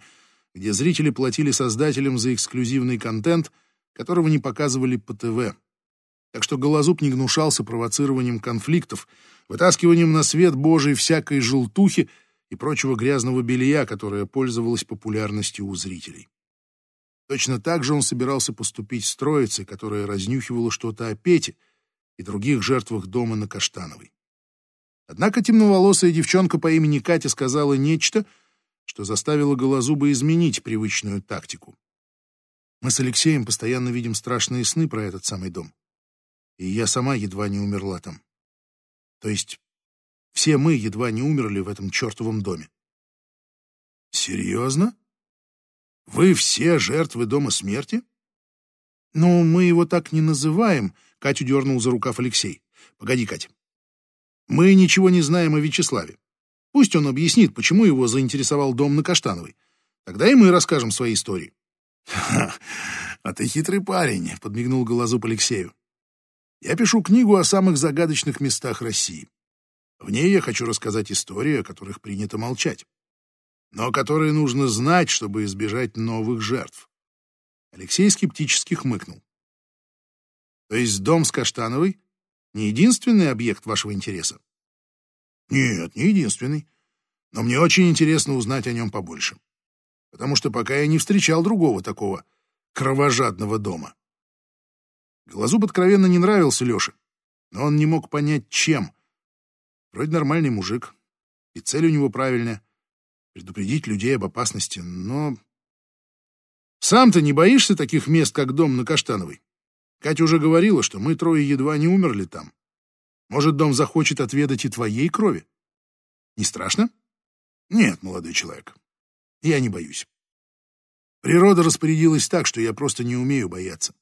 где зрители платили создателям за эксклюзивный контент, которого не показывали по ТВ. Так что Голозуб не гнушался провоцированием конфликтов, вытаскиванием на свет Божий всякой желтухи и прочего грязного белья, которое пользовалось популярностью у зрителей. Точно так же он собирался поступить с Троицей, которая разнюхивала что-то о Пете и других жертвах дома на Каштановой. Однако темноволосая девчонка по имени Катя сказала нечто, что заставило Голозуба изменить привычную тактику. Мы с Алексеем постоянно видим страшные сны про этот самый дом и я сама едва не умерла там. То есть все мы едва не умерли в этом чертовом доме. Серьезно? Вы все жертвы дома смерти? Ну, мы его так не называем, Катю дернул за рукав Алексей. Погоди, Катя. Мы ничего не знаем о Вячеславе. Пусть он объяснит, почему его заинтересовал дом на Каштановой. Тогда и мы расскажем свои истории. — А ты хитрый парень, — подмигнул Голозуб Алексею. Я пишу книгу о самых загадочных местах России. В ней я хочу рассказать истории, о которых принято молчать, но которые нужно знать, чтобы избежать новых жертв. Алексей скептически хмыкнул. То есть дом с Каштановой не единственный объект вашего интереса? Нет, не единственный. Но мне очень интересно узнать о нем побольше. Потому что пока я не встречал другого такого кровожадного дома. Глазуб откровенно не нравился Лёше, но он не мог понять, чем. Вроде нормальный мужик, и цель у него правильная — предупредить людей об опасности, но... Сам-то не боишься таких мест, как дом на Каштановой? Катя уже говорила, что мы трое едва не умерли там. Может, дом захочет отведать и твоей крови? Не страшно? Нет, молодой человек, я не боюсь. Природа распорядилась так, что я просто не умею бояться.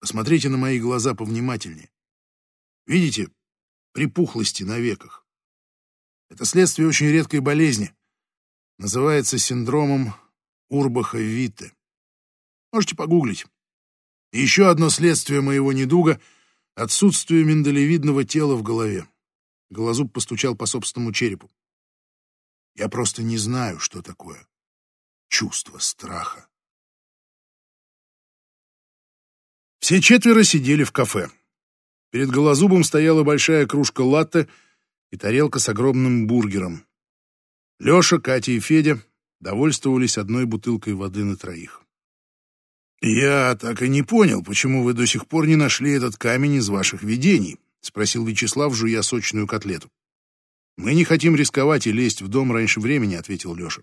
Посмотрите на мои глаза повнимательнее. Видите припухлости на веках? Это следствие очень редкой болезни. Называется синдромом Урбаха-Витте. Можете погуглить. И еще одно следствие моего недуга — отсутствие миндалевидного тела в голове. Голозуб постучал по собственному черепу. Я просто не знаю, что такое чувство страха. Все четверо сидели в кафе. Перед голозубом стояла большая кружка латте и тарелка с огромным бургером. Леша, Катя и Федя довольствовались одной бутылкой воды на троих. «Я так и не понял, почему вы до сих пор не нашли этот камень из ваших видений», — спросил Вячеслав, жуя сочную котлету. «Мы не хотим рисковать и лезть в дом раньше времени», — ответил Леша.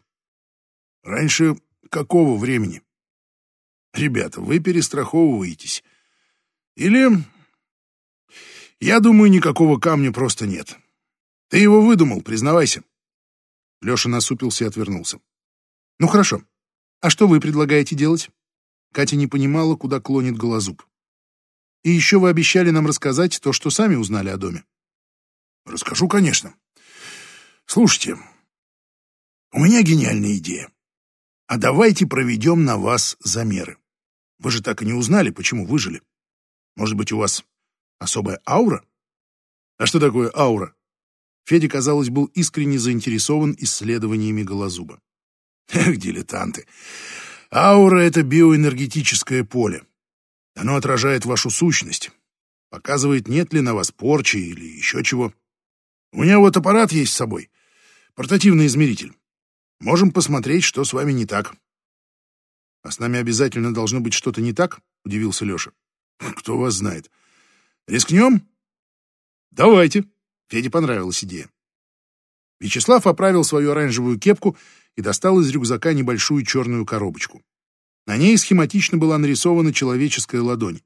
«Раньше какого времени?» «Ребята, вы перестраховываетесь. Или... Я думаю, никакого камня просто нет. Ты его выдумал, признавайся». Леша насупился и отвернулся. «Ну хорошо. А что вы предлагаете делать?» Катя не понимала, куда клонит Голозуб. «И еще вы обещали нам рассказать то, что сами узнали о доме». «Расскажу, конечно. Слушайте, у меня гениальная идея. А давайте проведем на вас замеры. Вы же так и не узнали, почему выжили. Может быть, у вас особая аура? А что такое аура? Федя, казалось, был искренне заинтересован исследованиями Голозуба. Эх, дилетанты. Аура — это биоэнергетическое поле. Оно отражает вашу сущность, показывает, нет ли на вас порчи или еще чего. У меня вот аппарат есть с собой, портативный измеритель. Можем посмотреть, что с вами не так. — А с нами обязательно должно быть что-то не так? — удивился Леша. — Кто вас знает. Рискнем? — Давайте. Феде понравилась идея. Вячеслав оправил свою оранжевую кепку и достал из рюкзака небольшую черную коробочку. На ней схематично была нарисована человеческая ладонь.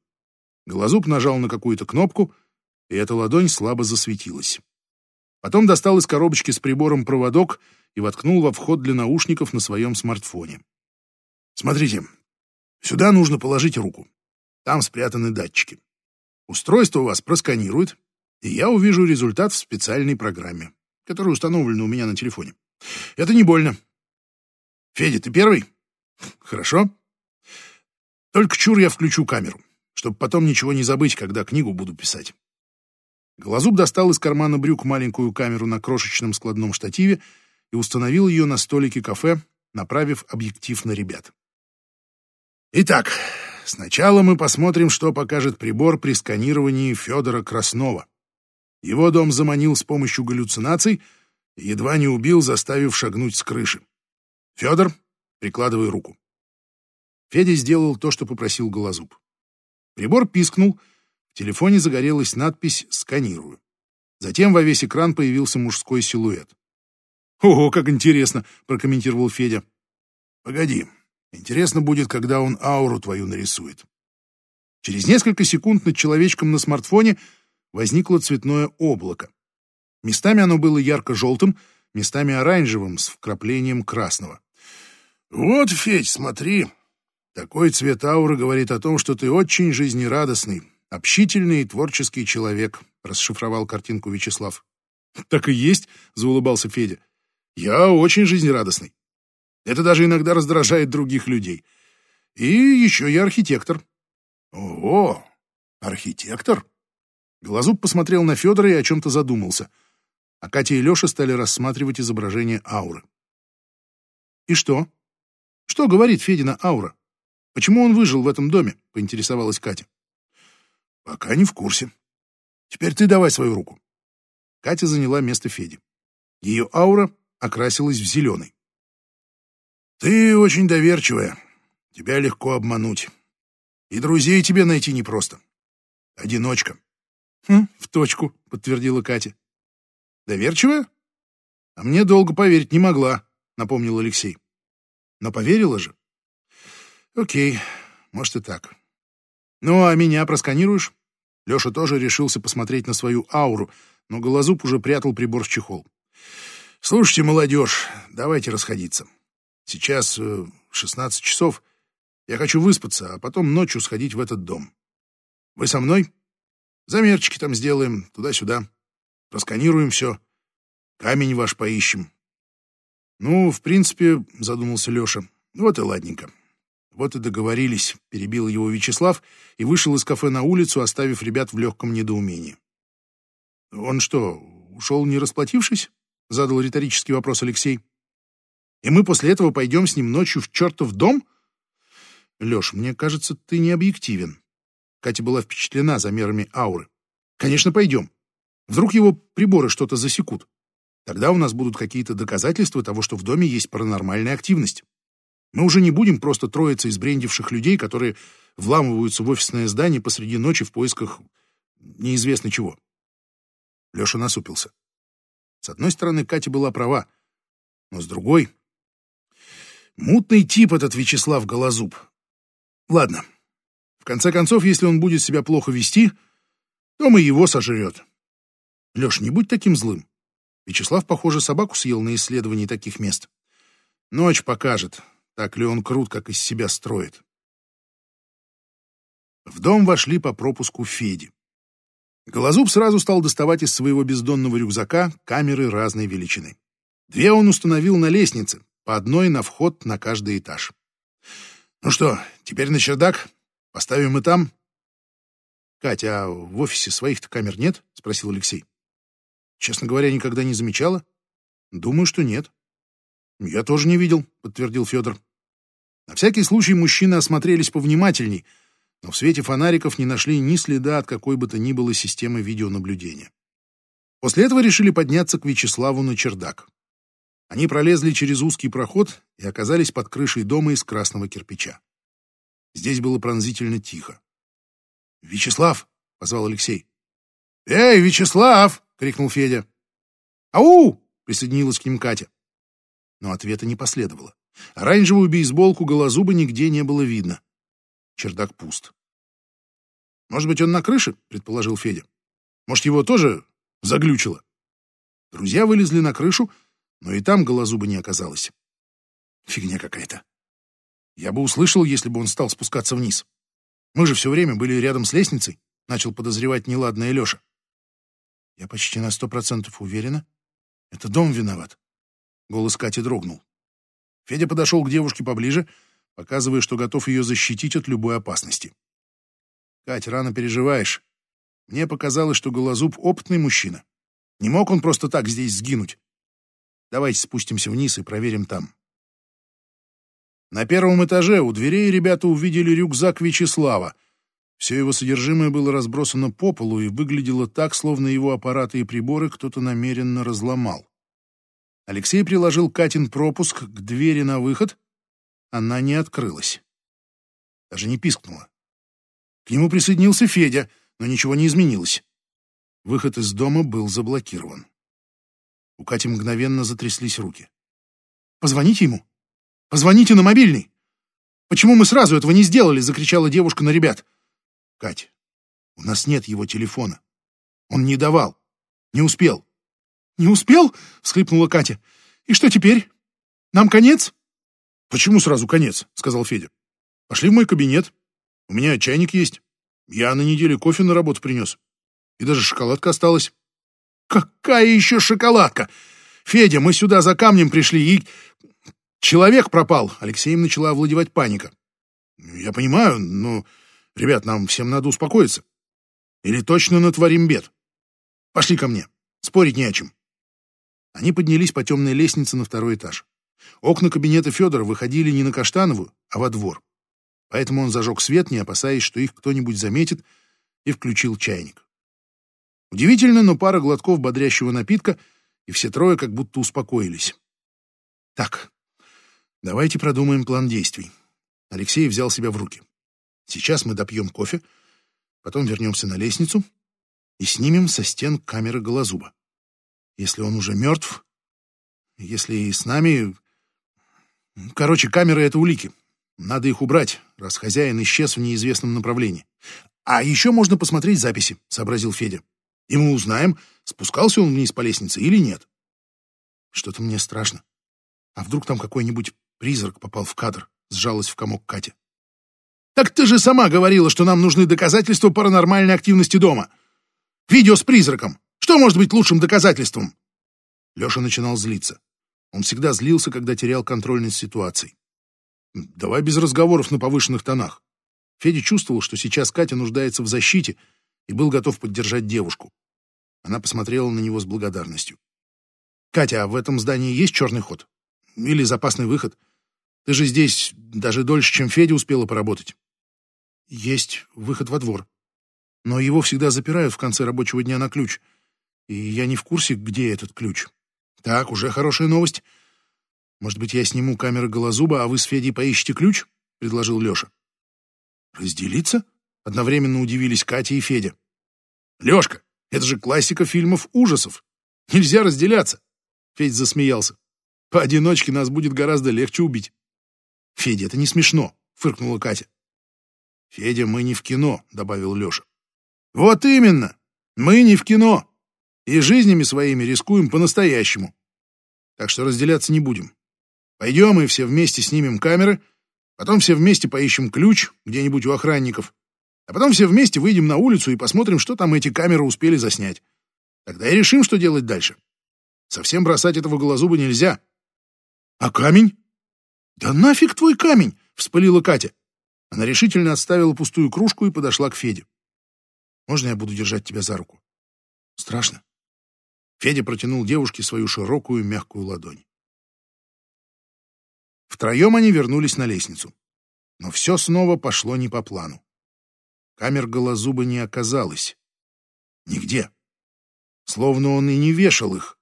Голозуб нажал на какую-то кнопку, и эта ладонь слабо засветилась. Потом достал из коробочки с прибором проводок и воткнул во вход для наушников на своем смартфоне. «Смотрите, сюда нужно положить руку. Там спрятаны датчики. Устройство вас просканирует, и я увижу результат в специальной программе, которая установлена у меня на телефоне. Это не больно. Федя, ты первый? Хорошо. Только чур я включу камеру, чтобы потом ничего не забыть, когда книгу буду писать. Голозуб достал из кармана брюк маленькую камеру на крошечном складном штативе и установил ее на столике кафе, направив объектив на ребят. Итак, сначала мы посмотрим, что покажет прибор при сканировании Федора Краснова. Его дом заманил с помощью галлюцинаций и едва не убил, заставив шагнуть с крыши. Федор, прикладывай руку. Федя сделал то, что попросил Голозуб. Прибор пискнул — в телефоне загорелась надпись «Сканирую». Затем во весь экран появился мужской силуэт. «Ого, как интересно!» — прокомментировал Федя. «Погоди, интересно будет, когда он ауру твою нарисует». Через несколько секунд над человечком на смартфоне возникло цветное облако. Местами оно было ярко-желтым, местами оранжевым с вкраплением красного. «Вот, Федь, смотри, такой цвет ауры говорит о том, что ты очень жизнерадостный, Общительный и творческий человек, расшифровал картинку Вячеслав. Так и есть, заулыбался Федя. Я очень жизнерадостный. Это даже иногда раздражает других людей. И еще я архитектор. О, архитектор? Глазуб посмотрел на Федора и о чем-то задумался. А Катя и Леша стали рассматривать изображение ауры. И что? Что говорит Федина аура? Почему он выжил в этом доме? Поинтересовалась Катя. Пока не в курсе. Теперь ты давай свою руку. Катя заняла место Феди. Ее аура окрасилась в зеленый. Ты очень доверчивая. Тебя легко обмануть. И друзей тебе найти непросто. Одиночка. Хм, в точку, подтвердила Катя. Доверчивая? А мне долго поверить не могла, напомнил Алексей. Но поверила же. Окей, может и так. «Ну, а меня просканируешь?» Леша тоже решился посмотреть на свою ауру, но Голозуб уже прятал прибор в чехол. «Слушайте, молодежь, давайте расходиться. Сейчас э, 16 часов. Я хочу выспаться, а потом ночью сходить в этот дом. Вы со мной? Замерчики там сделаем, туда-сюда. Просканируем все. Камень ваш поищем». «Ну, в принципе, — задумался Леша, — вот и ладненько. Вот и договорились, перебил его Вячеслав и вышел из кафе на улицу, оставив ребят в легком недоумении. Он что, ушел не расплатившись? Задал риторический вопрос Алексей. И мы после этого пойдем с ним ночью в чертов дом? Леш, мне кажется, ты не объективен. Катя была впечатлена замерами ауры. Конечно, пойдем. Вдруг его приборы что-то засекут. Тогда у нас будут какие-то доказательства того, что в доме есть паранормальная активность. Мы уже не будем просто троица избрендивших людей, которые вламываются в офисное здание посреди ночи в поисках неизвестно чего. Леша насупился. С одной стороны, Катя была права, но с другой... Мутный тип этот Вячеслав Голозуб. Ладно. В конце концов, если он будет себя плохо вести, то мы его сожрет. Леш, не будь таким злым. Вячеслав, похоже, собаку съел на исследовании таких мест. Ночь покажет, так ли он крут, как из себя строит. В дом вошли по пропуску Феди. Голозуб сразу стал доставать из своего бездонного рюкзака камеры разной величины. Две он установил на лестнице, по одной на вход на каждый этаж. «Ну что, теперь на чердак? Поставим и там?» «Катя, а в офисе своих-то камер нет?» — спросил Алексей. «Честно говоря, никогда не замечала. Думаю, что нет». «Я тоже не видел», — подтвердил Федор. На всякий случай мужчины осмотрелись повнимательней — но в свете фонариков не нашли ни следа от какой бы то ни было системы видеонаблюдения. После этого решили подняться к Вячеславу на чердак. Они пролезли через узкий проход и оказались под крышей дома из красного кирпича. Здесь было пронзительно тихо. «Вячеслав!» — позвал Алексей. «Эй, Вячеслав!» — крикнул Федя. «Ау!» — присоединилась к ним Катя. Но ответа не последовало. Оранжевую бейсболку голозуба нигде не было видно. Чердак пуст. «Может быть, он на крыше?» — предположил Федя. «Может, его тоже заглючило?» Друзья вылезли на крышу, но и там голозуба не оказалось. Фигня какая-то. Я бы услышал, если бы он стал спускаться вниз. Мы же все время были рядом с лестницей, начал подозревать неладное Леша. Я почти на сто процентов уверена, это дом виноват. Голос Кати дрогнул. Федя подошел к девушке поближе, показывая, что готов ее защитить от любой опасности. «Кать, рано переживаешь. Мне показалось, что Голозуб — опытный мужчина. Не мог он просто так здесь сгинуть. Давайте спустимся вниз и проверим там». На первом этаже у дверей ребята увидели рюкзак Вячеслава. Все его содержимое было разбросано по полу и выглядело так, словно его аппараты и приборы кто-то намеренно разломал. Алексей приложил Катин пропуск к двери на выход она не открылась. Даже не пискнула. К нему присоединился Федя, но ничего не изменилось. Выход из дома был заблокирован. У Кати мгновенно затряслись руки. «Позвоните ему! Позвоните на мобильный! Почему мы сразу этого не сделали?» — закричала девушка на ребят. «Кать, у нас нет его телефона. Он не давал. Не успел». «Не успел?» — всхлипнула Катя. «И что теперь? Нам конец?» «Почему сразу конец?» — сказал Федя. «Пошли в мой кабинет. У меня чайник есть. Я на неделю кофе на работу принес. И даже шоколадка осталась». «Какая еще шоколадка? Федя, мы сюда за камнем пришли, и... Человек пропал!» Алексеем начала овладевать паника. «Я понимаю, но, ребят, нам всем надо успокоиться. Или точно натворим бед. Пошли ко мне. Спорить не о чем». Они поднялись по темной лестнице на второй этаж. Окна кабинета Федора выходили не на Каштанову, а во двор. Поэтому он зажег свет, не опасаясь, что их кто-нибудь заметит, и включил чайник. Удивительно, но пара глотков бодрящего напитка, и все трое как будто успокоились. Так, давайте продумаем план действий. Алексей взял себя в руки. Сейчас мы допьем кофе, потом вернемся на лестницу и снимем со стен камеры Голозуба. Если он уже мертв, если и с нами, Короче, камеры — это улики. Надо их убрать, раз хозяин исчез в неизвестном направлении. А еще можно посмотреть записи, — сообразил Федя. И мы узнаем, спускался он вниз по лестнице или нет. Что-то мне страшно. А вдруг там какой-нибудь призрак попал в кадр, сжалась в комок Катя. Так ты же сама говорила, что нам нужны доказательства паранормальной активности дома. Видео с призраком. Что может быть лучшим доказательством? Леша начинал злиться. Он всегда злился, когда терял контроль над ситуацией. «Давай без разговоров на повышенных тонах». Федя чувствовал, что сейчас Катя нуждается в защите и был готов поддержать девушку. Она посмотрела на него с благодарностью. «Катя, а в этом здании есть черный ход? Или запасный выход? Ты же здесь даже дольше, чем Федя успела поработать». «Есть выход во двор». но его всегда запирают в конце рабочего дня на ключ, и я не в курсе, где этот ключ. Так, уже хорошая новость. Может быть, я сниму камеры Голозуба, а вы с Федей поищете ключ? — предложил Леша. «Разделиться?» — одновременно удивились Катя и Федя. «Лешка, это же классика фильмов ужасов. Нельзя разделяться!» Федя засмеялся. «Поодиночке нас будет гораздо легче убить». «Федя, это не смешно», — фыркнула Катя. «Федя, мы не в кино», — добавил Леша. «Вот именно! Мы не в кино! И жизнями своими рискуем по-настоящему. Так что разделяться не будем. Пойдем и все вместе снимем камеры, потом все вместе поищем ключ где-нибудь у охранников, а потом все вместе выйдем на улицу и посмотрим, что там эти камеры успели заснять. Тогда и решим, что делать дальше. Совсем бросать этого голозуба нельзя. А камень? Да нафиг твой камень, вспылила Катя. Она решительно отставила пустую кружку и подошла к Феде. Можно я буду держать тебя за руку? Страшно. Федя протянул девушке свою широкую мягкую ладонь. Втроем они вернулись на лестницу. Но все снова пошло не по плану. Камер Голозуба не оказалось. Нигде. Словно он и не вешал их.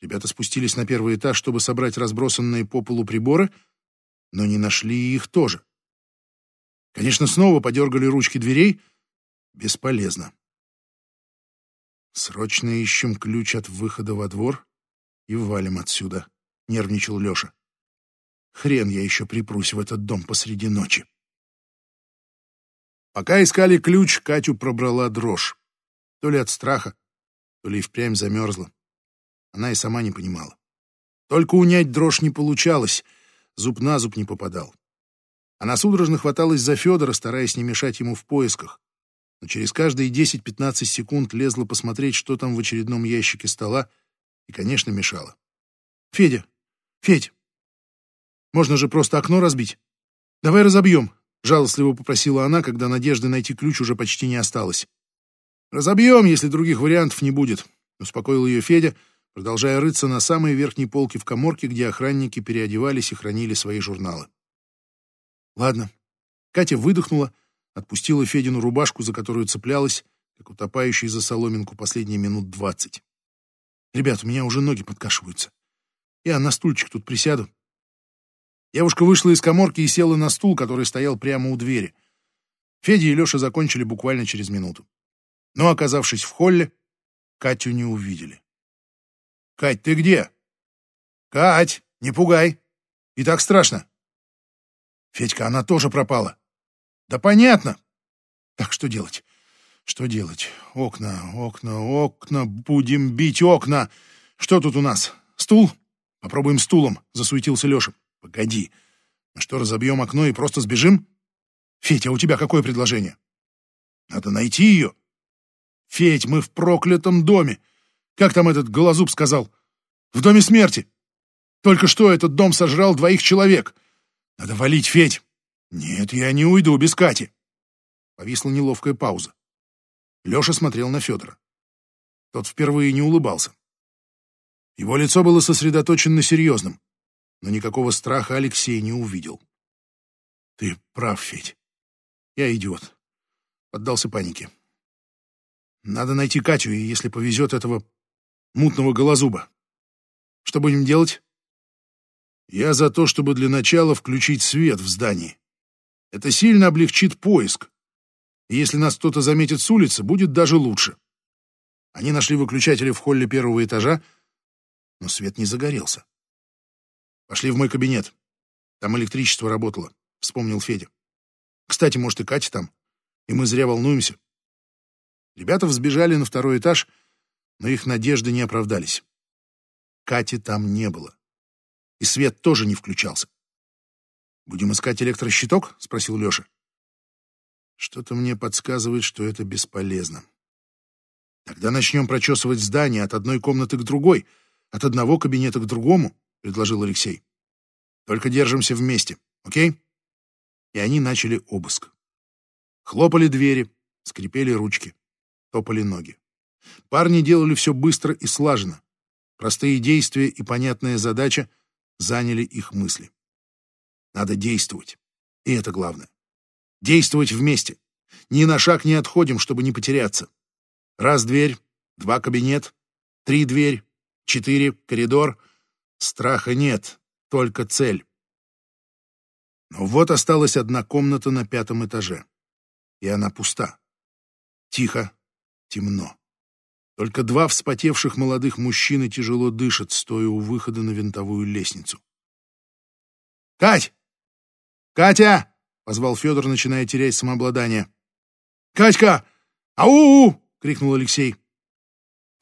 Ребята спустились на первый этаж, чтобы собрать разбросанные по полу приборы, но не нашли их тоже. Конечно, снова подергали ручки дверей. Бесполезно. «Срочно ищем ключ от выхода во двор и валим отсюда», — нервничал Леша. «Хрен я еще припрусь в этот дом посреди ночи». Пока искали ключ, Катю пробрала дрожь. То ли от страха, то ли впрямь замерзла. Она и сама не понимала. Только унять дрожь не получалось, зуб на зуб не попадал. Она судорожно хваталась за Федора, стараясь не мешать ему в поисках. Но через каждые 10-15 секунд лезла посмотреть, что там в очередном ящике стола, и, конечно, мешала. «Федя! Федь! Можно же просто окно разбить. Давай разобьем!» — жалостливо попросила она, когда надежды найти ключ уже почти не осталось. «Разобьем, если других вариантов не будет», — успокоил ее Федя, продолжая рыться на самой верхней полке в коморке, где охранники переодевались и хранили свои журналы. Ладно. Катя выдохнула, отпустила Федину рубашку, за которую цеплялась, как утопающий за соломинку последние минут двадцать. Ребят, у меня уже ноги подкашиваются. Я на стульчик тут присяду. Девушка вышла из коморки и села на стул, который стоял прямо у двери. Федя и Леша закончили буквально через минуту. Но, оказавшись в холле, Катю не увидели. «Кать, ты где?» «Кать, не пугай! И так страшно!» Федька, она тоже пропала. Да понятно. Так что делать? Что делать? Окна, окна, окна, будем бить окна. Что тут у нас? Стул? Попробуем стулом, засуетился Леша. Погоди. Мы что, разобьем окно и просто сбежим? Федя, а у тебя какое предложение? Надо найти ее. Федь, мы в проклятом доме. Как там этот голозуб сказал? В доме смерти. Только что этот дом сожрал двоих человек. Надо валить, Федь. Нет, я не уйду без Кати. Повисла неловкая пауза. Леша смотрел на Федора. Тот впервые не улыбался. Его лицо было сосредоточенно серьезным, но никакого страха Алексей не увидел. Ты прав, Федь. Я идиот. Поддался панике. Надо найти Катю, и, если повезет, этого мутного голозуба. Что будем делать? Я за то, чтобы для начала включить свет в здании. Это сильно облегчит поиск. И если нас кто-то заметит с улицы, будет даже лучше. Они нашли выключатели в холле первого этажа, но свет не загорелся. Пошли в мой кабинет. Там электричество работало, вспомнил Федя. Кстати, может, и Катя там. И мы зря волнуемся. Ребята взбежали на второй этаж, но их надежды не оправдались. Кати там не было и свет тоже не включался. «Будем искать электрощиток?» — спросил Леша. «Что-то мне подсказывает, что это бесполезно. Тогда начнем прочесывать здание от одной комнаты к другой, от одного кабинета к другому», — предложил Алексей. «Только держимся вместе, окей?» И они начали обыск. Хлопали двери, скрипели ручки, топали ноги. Парни делали все быстро и слаженно. Простые действия и понятная задача — заняли их мысли. Надо действовать. И это главное. Действовать вместе. Ни на шаг не отходим, чтобы не потеряться. Раз дверь, два кабинет, три дверь, четыре коридор. Страха нет, только цель. Но вот осталась одна комната на пятом этаже. И она пуста. Тихо, темно. Только два вспотевших молодых мужчины тяжело дышат, стоя у выхода на винтовую лестницу. «Кать! Катя!» — позвал Федор, начиная терять самообладание. «Катька! Ау!» — крикнул Алексей.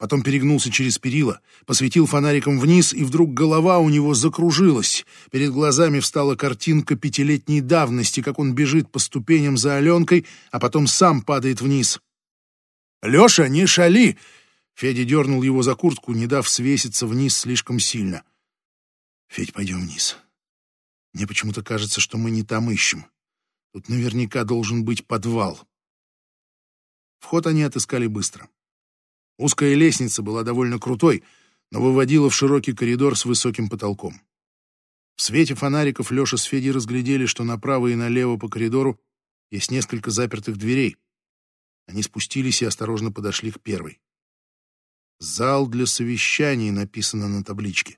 Потом перегнулся через перила, посветил фонариком вниз, и вдруг голова у него закружилась. Перед глазами встала картинка пятилетней давности, как он бежит по ступеням за Аленкой, а потом сам падает вниз. «Леша, не шали!» Федя дернул его за куртку, не дав свеситься вниз слишком сильно. «Федь, пойдем вниз. Мне почему-то кажется, что мы не там ищем. Тут наверняка должен быть подвал». Вход они отыскали быстро. Узкая лестница была довольно крутой, но выводила в широкий коридор с высоким потолком. В свете фонариков Леша с Федей разглядели, что направо и налево по коридору есть несколько запертых дверей. Они спустились и осторожно подошли к первой. «Зал для совещаний» написано на табличке.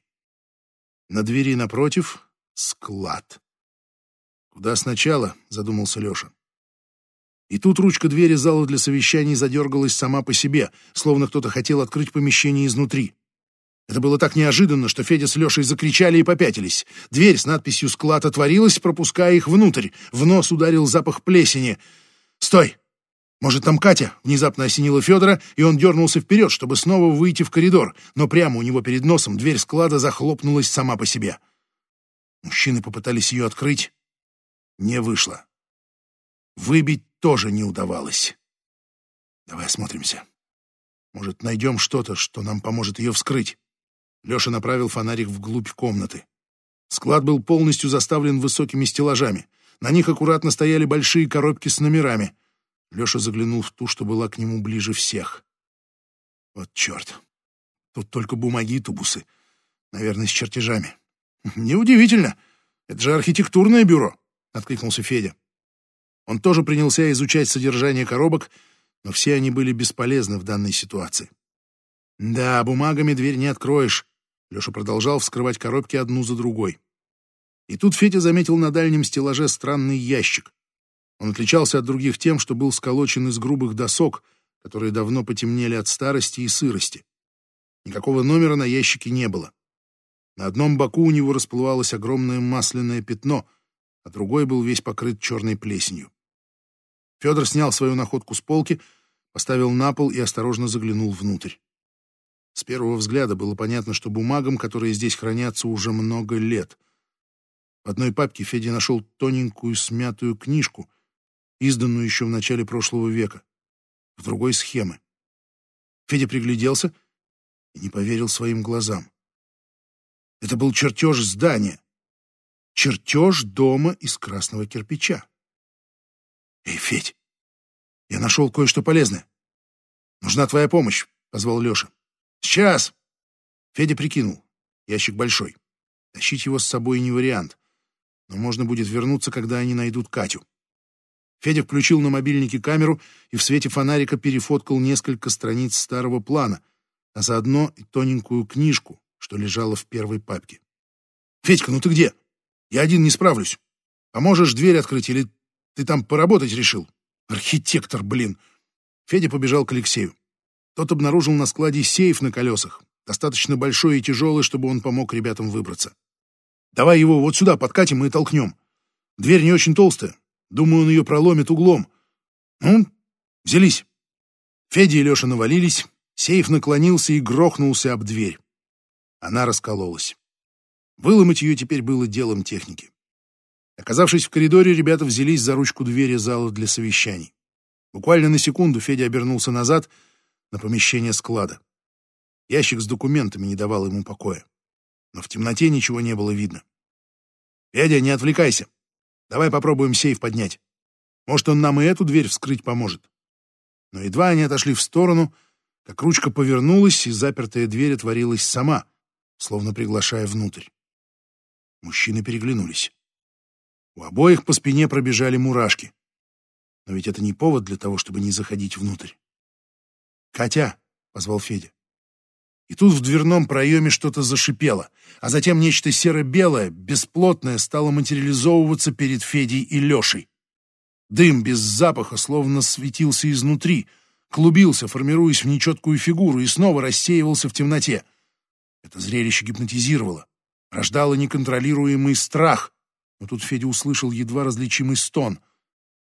На двери напротив — склад. «Куда сначала?» — задумался Леша. И тут ручка двери зала для совещаний задергалась сама по себе, словно кто-то хотел открыть помещение изнутри. Это было так неожиданно, что Федя с Лешей закричали и попятились. Дверь с надписью «Склад» отворилась, пропуская их внутрь. В нос ударил запах плесени. «Стой! Может, там Катя?» — внезапно осенила Федора, и он дернулся вперед, чтобы снова выйти в коридор, но прямо у него перед носом дверь склада захлопнулась сама по себе. Мужчины попытались ее открыть. Не вышло. Выбить тоже не удавалось. Давай осмотримся. Может, найдем что-то, что нам поможет ее вскрыть. Леша направил фонарик вглубь комнаты. Склад был полностью заставлен высокими стеллажами. На них аккуратно стояли большие коробки с номерами. Леша заглянул в ту, что была к нему ближе всех. Вот черт. Тут только бумаги и тубусы. Наверное, с чертежами. Неудивительно. Это же архитектурное бюро, — откликнулся Федя. Он тоже принялся изучать содержание коробок, но все они были бесполезны в данной ситуации. «Да, бумагами дверь не откроешь», — Леша продолжал вскрывать коробки одну за другой. И тут Федя заметил на дальнем стеллаже странный ящик. Он отличался от других тем, что был сколочен из грубых досок, которые давно потемнели от старости и сырости. Никакого номера на ящике не было. На одном боку у него расплывалось огромное масляное пятно, а другой был весь покрыт черной плесенью. Федор снял свою находку с полки, поставил на пол и осторожно заглянул внутрь. С первого взгляда было понятно, что бумагам, которые здесь хранятся уже много лет. В одной папке Федя нашел тоненькую смятую книжку, изданную еще в начале прошлого века, в другой — схемы. Федя пригляделся и не поверил своим глазам. Это был чертеж здания, чертеж дома из красного кирпича. «Эй, Федь, я нашел кое-что полезное. Нужна твоя помощь», — позвал Леша. «Сейчас!» Федя прикинул. Ящик большой. Тащить его с собой не вариант. Но можно будет вернуться, когда они найдут Катю. Федя включил на мобильнике камеру и в свете фонарика перефоткал несколько страниц старого плана, а заодно и тоненькую книжку, что лежала в первой папке. «Федька, ну ты где? Я один не справлюсь. Поможешь дверь открыть или ты там поработать решил? Архитектор, блин!» Федя побежал к Алексею. Тот обнаружил на складе сейф на колесах, достаточно большой и тяжелый, чтобы он помог ребятам выбраться. «Давай его вот сюда подкатим и толкнем. Дверь не очень толстая. Думаю, он ее проломит углом. Ну, взялись». Федя и Леша навалились, сейф наклонился и грохнулся об дверь. Она раскололась. Выломать ее теперь было делом техники. Оказавшись в коридоре, ребята взялись за ручку двери зала для совещаний. Буквально на секунду Федя обернулся назад на помещение склада. Ящик с документами не давал ему покоя. Но в темноте ничего не было видно. «Федя, не отвлекайся. Давай попробуем сейф поднять. Может, он нам и эту дверь вскрыть поможет». Но едва они отошли в сторону, как ручка повернулась, и запертая дверь отворилась сама, словно приглашая внутрь. Мужчины переглянулись. У обоих по спине пробежали мурашки. Но ведь это не повод для того, чтобы не заходить внутрь. «Катя!» — позвал Федя. И тут в дверном проеме что-то зашипело, а затем нечто серо-белое, бесплотное, стало материализовываться перед Федей и Лешей. Дым без запаха словно светился изнутри, клубился, формируясь в нечеткую фигуру, и снова рассеивался в темноте. Это зрелище гипнотизировало, рождало неконтролируемый страх, но тут Федя услышал едва различимый стон.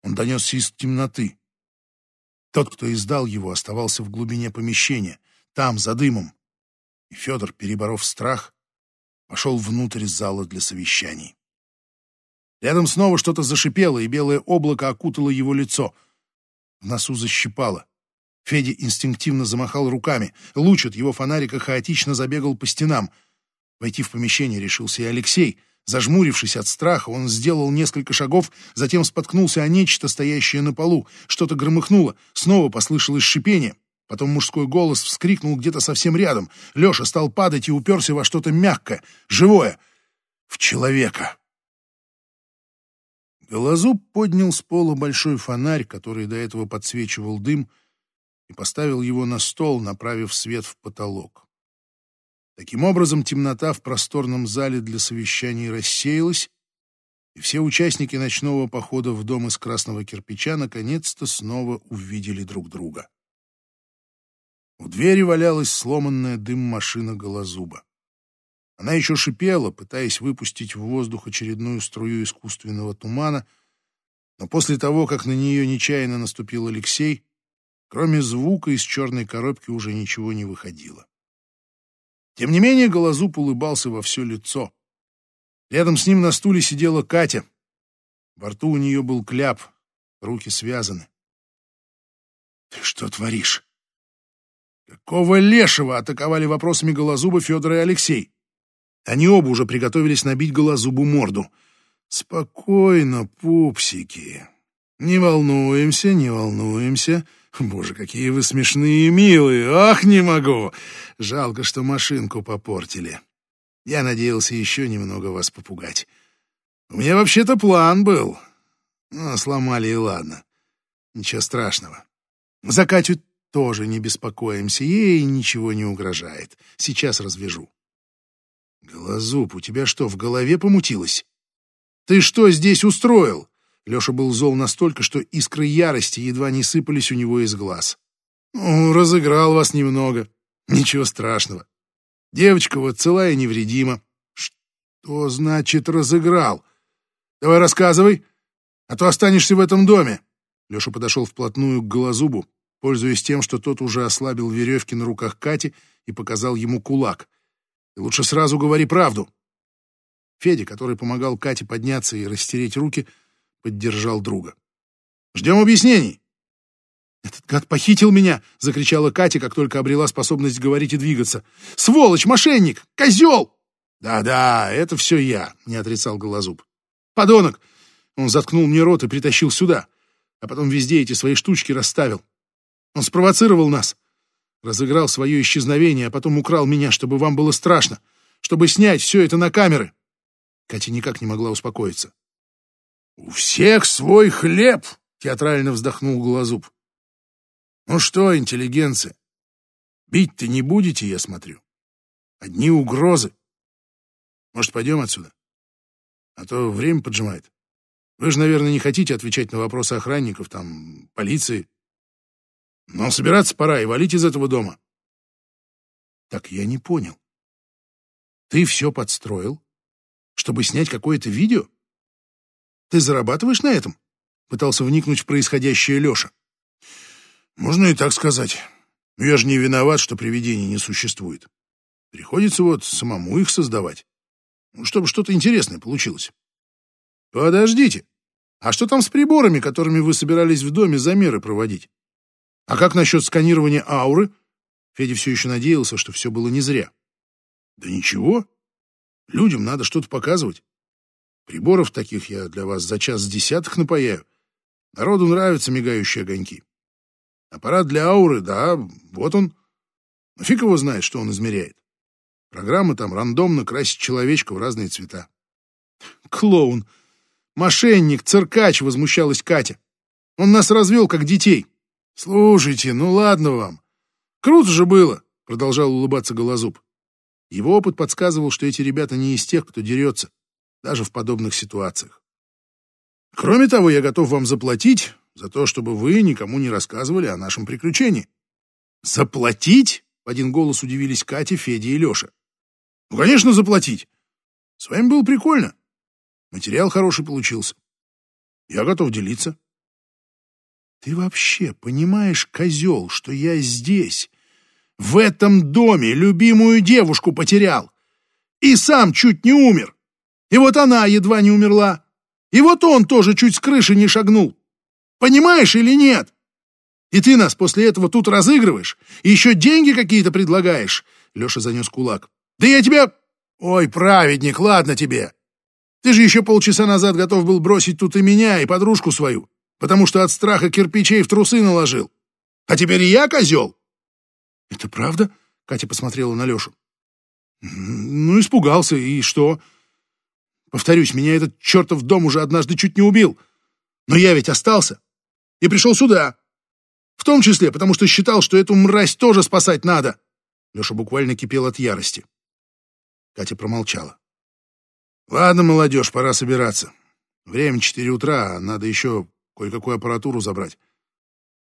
Он донесся из темноты. Тот, кто издал его, оставался в глубине помещения, там, за дымом. И Федор, переборов страх, пошел внутрь зала для совещаний. Рядом снова что-то зашипело, и белое облако окутало его лицо. В носу защипало. Федя инстинктивно замахал руками. Луч от его фонарика хаотично забегал по стенам. Войти в помещение решился и Алексей. Зажмурившись от страха, он сделал несколько шагов, затем споткнулся о нечто, стоящее на полу. Что-то громыхнуло, снова послышалось шипение. Потом мужской голос вскрикнул где-то совсем рядом. Леша стал падать и уперся во что-то мягкое, живое, в человека. Голозуб поднял с пола большой фонарь, который до этого подсвечивал дым, и поставил его на стол, направив свет в потолок. Таким образом, темнота в просторном зале для совещаний рассеялась, и все участники ночного похода в дом из красного кирпича наконец-то снова увидели друг друга. У двери валялась сломанная дым-машина голозуба. Она еще шипела, пытаясь выпустить в воздух очередную струю искусственного тумана, но после того, как на нее нечаянно наступил Алексей, кроме звука из черной коробки уже ничего не выходило. Тем не менее, Голозуб улыбался во все лицо. Рядом с ним на стуле сидела Катя. Во рту у нее был кляп, руки связаны. «Ты что творишь?» Какого лешего атаковали вопросами Голозуба Федор и Алексей? Они оба уже приготовились набить Голозубу морду. «Спокойно, пупсики. Не волнуемся, не волнуемся. Боже, какие вы смешные и милые! Ах, не могу! Жалко, что машинку попортили. Я надеялся еще немного вас попугать. У меня вообще-то план был. Но сломали и ладно. Ничего страшного. За Катю тоже не беспокоимся, ей ничего не угрожает. Сейчас развяжу. Голозуб, у тебя что, в голове помутилось? Ты что здесь устроил? Леша был зол настолько, что искры ярости едва не сыпались у него из глаз. «Ну, разыграл вас немного. Ничего страшного. Девочка вот целая и невредима». «Что значит разыграл? Давай рассказывай, а то останешься в этом доме». Леша подошел вплотную к Голозубу, пользуясь тем, что тот уже ослабил веревки на руках Кати и показал ему кулак. «Ты лучше сразу говори правду». Федя, который помогал Кате подняться и растереть руки, — поддержал друга. «Ждем объяснений!» «Этот гад похитил меня!» — закричала Катя, как только обрела способность говорить и двигаться. «Сволочь, мошенник! Козел!» «Да-да, это все я», — не отрицал Голозуб. «Подонок!» Он заткнул мне рот и притащил сюда, а потом везде эти свои штучки расставил. Он спровоцировал нас, разыграл свое исчезновение, а потом украл меня, чтобы вам было страшно, чтобы снять все это на камеры. Катя никак не могла успокоиться. «У всех свой хлеб!» — театрально вздохнул Голозуб. «Ну что, интеллигенция, бить-то не будете, я смотрю. Одни угрозы. Может, пойдем отсюда? А то время поджимает. Вы же, наверное, не хотите отвечать на вопросы охранников, там, полиции. Но собираться пора и валить из этого дома». Так я не понял. Ты все подстроил, чтобы снять какое-то видео? Ты зарабатываешь на этом?» Пытался вникнуть в происходящее Леша. «Можно и так сказать. я же не виноват, что привидений не существует. Приходится вот самому их создавать, ну, чтобы что-то интересное получилось». «Подождите, а что там с приборами, которыми вы собирались в доме замеры проводить? А как насчет сканирования ауры?» Федя все еще надеялся, что все было не зря. «Да ничего. Людям надо что-то показывать. Приборов таких я для вас за час десятых напаяю. Народу нравятся мигающие огоньки. Аппарат для ауры, да, вот он. Но фиг его знает, что он измеряет. Программа там рандомно красит человечка в разные цвета. Клоун! Мошенник, циркач, возмущалась Катя. Он нас развел, как детей. Слушайте, ну ладно вам. Круто же было, продолжал улыбаться Голозуб. Его опыт подсказывал, что эти ребята не из тех, кто дерется, даже в подобных ситуациях. Кроме того, я готов вам заплатить за то, чтобы вы никому не рассказывали о нашем приключении. Заплатить? В один голос удивились Катя, Федя и Леша. Ну, конечно, заплатить. С вами было прикольно. Материал хороший получился. Я готов делиться. Ты вообще понимаешь, козел, что я здесь, в этом доме, любимую девушку потерял? И сам чуть не умер. И вот она едва не умерла. И вот он тоже чуть с крыши не шагнул. Понимаешь или нет? И ты нас после этого тут разыгрываешь? И еще деньги какие-то предлагаешь?» Леша занес кулак. «Да я тебя...» «Ой, праведник, ладно тебе. Ты же еще полчаса назад готов был бросить тут и меня, и подружку свою, потому что от страха кирпичей в трусы наложил. А теперь и я козел?» «Это правда?» — Катя посмотрела на Лешу. «Ну, испугался, и что?» «Повторюсь, меня этот чертов дом уже однажды чуть не убил. Но я ведь остался и пришел сюда. В том числе, потому что считал, что эту мразь тоже спасать надо. Леша буквально кипел от ярости. Катя промолчала. Ладно, молодежь, пора собираться. Время четыре утра, а надо еще кое-какую аппаратуру забрать.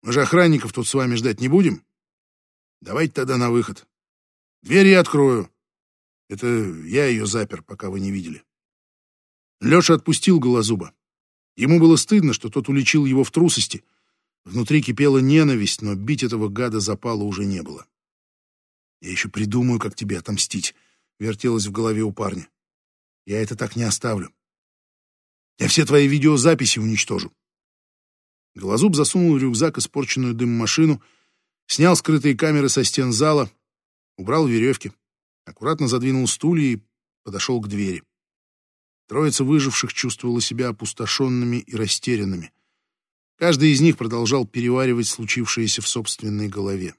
Мы же охранников тут с вами ждать не будем. Давайте тогда на выход. Дверь я открою. Это я ее запер, пока вы не видели. Леша отпустил Голозуба. Ему было стыдно, что тот уличил его в трусости. Внутри кипела ненависть, но бить этого гада запала уже не было. «Я еще придумаю, как тебе отомстить», — вертелось в голове у парня. «Я это так не оставлю. Я все твои видеозаписи уничтожу». Голозуб засунул в рюкзак испорченную дым-машину, снял скрытые камеры со стен зала, убрал веревки, аккуратно задвинул стулья и подошел к двери. Троица выживших чувствовала себя опустошенными и растерянными. Каждый из них продолжал переваривать случившееся в собственной голове.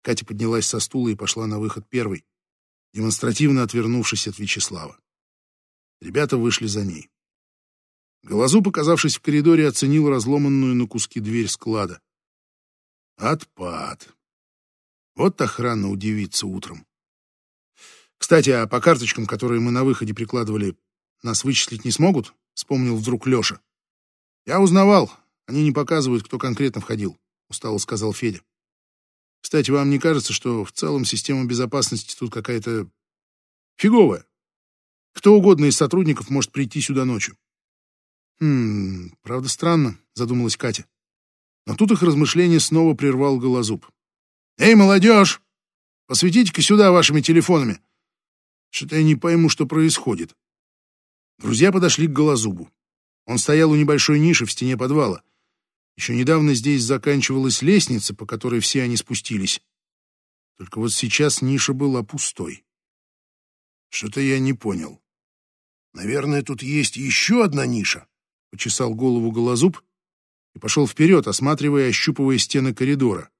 Катя поднялась со стула и пошла на выход первой, демонстративно отвернувшись от Вячеслава. Ребята вышли за ней. Голозу, показавшись в коридоре, оценил разломанную на куски дверь склада. Отпад. Вот охрана удивится утром. Кстати, а по карточкам, которые мы на выходе прикладывали, нас вычислить не смогут? Вспомнил вдруг Леша. Я узнавал. Они не показывают, кто конкретно входил, устало сказал Федя. Кстати, вам не кажется, что в целом система безопасности тут какая-то фиговая? Кто угодно из сотрудников может прийти сюда ночью. Хм, правда странно, задумалась Катя. Но тут их размышления снова прервал Голозуб. Эй, молодежь, посветите-ка сюда вашими телефонами. Что-то я не пойму, что происходит. Друзья подошли к Голозубу. Он стоял у небольшой ниши в стене подвала. Еще недавно здесь заканчивалась лестница, по которой все они спустились. Только вот сейчас ниша была пустой. Что-то я не понял. Наверное, тут есть еще одна ниша. Почесал голову Голозуб и пошел вперед, осматривая и ощупывая стены коридора.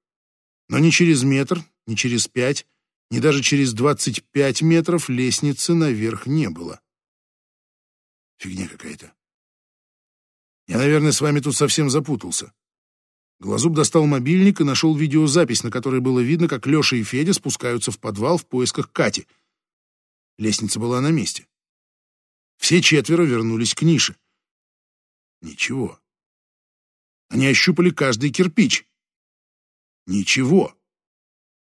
Но ни через метр, ни через пять, ни даже через двадцать пять метров лестницы наверх не было. Фигня какая-то. Я, наверное, с вами тут совсем запутался. Глазуб достал мобильник и нашел видеозапись, на которой было видно, как Леша и Федя спускаются в подвал в поисках Кати. Лестница была на месте. Все четверо вернулись к нише. Ничего. Они ощупали каждый кирпич. Ничего.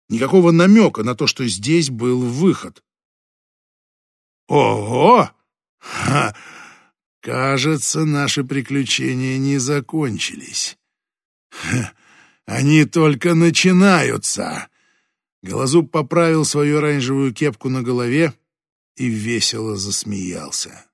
Никакого намека на то, что здесь был выход. Ого! Ха! Кажется, наши приключения не закончились. Ха! Они только начинаются. Голозуб поправил свою оранжевую кепку на голове и весело засмеялся.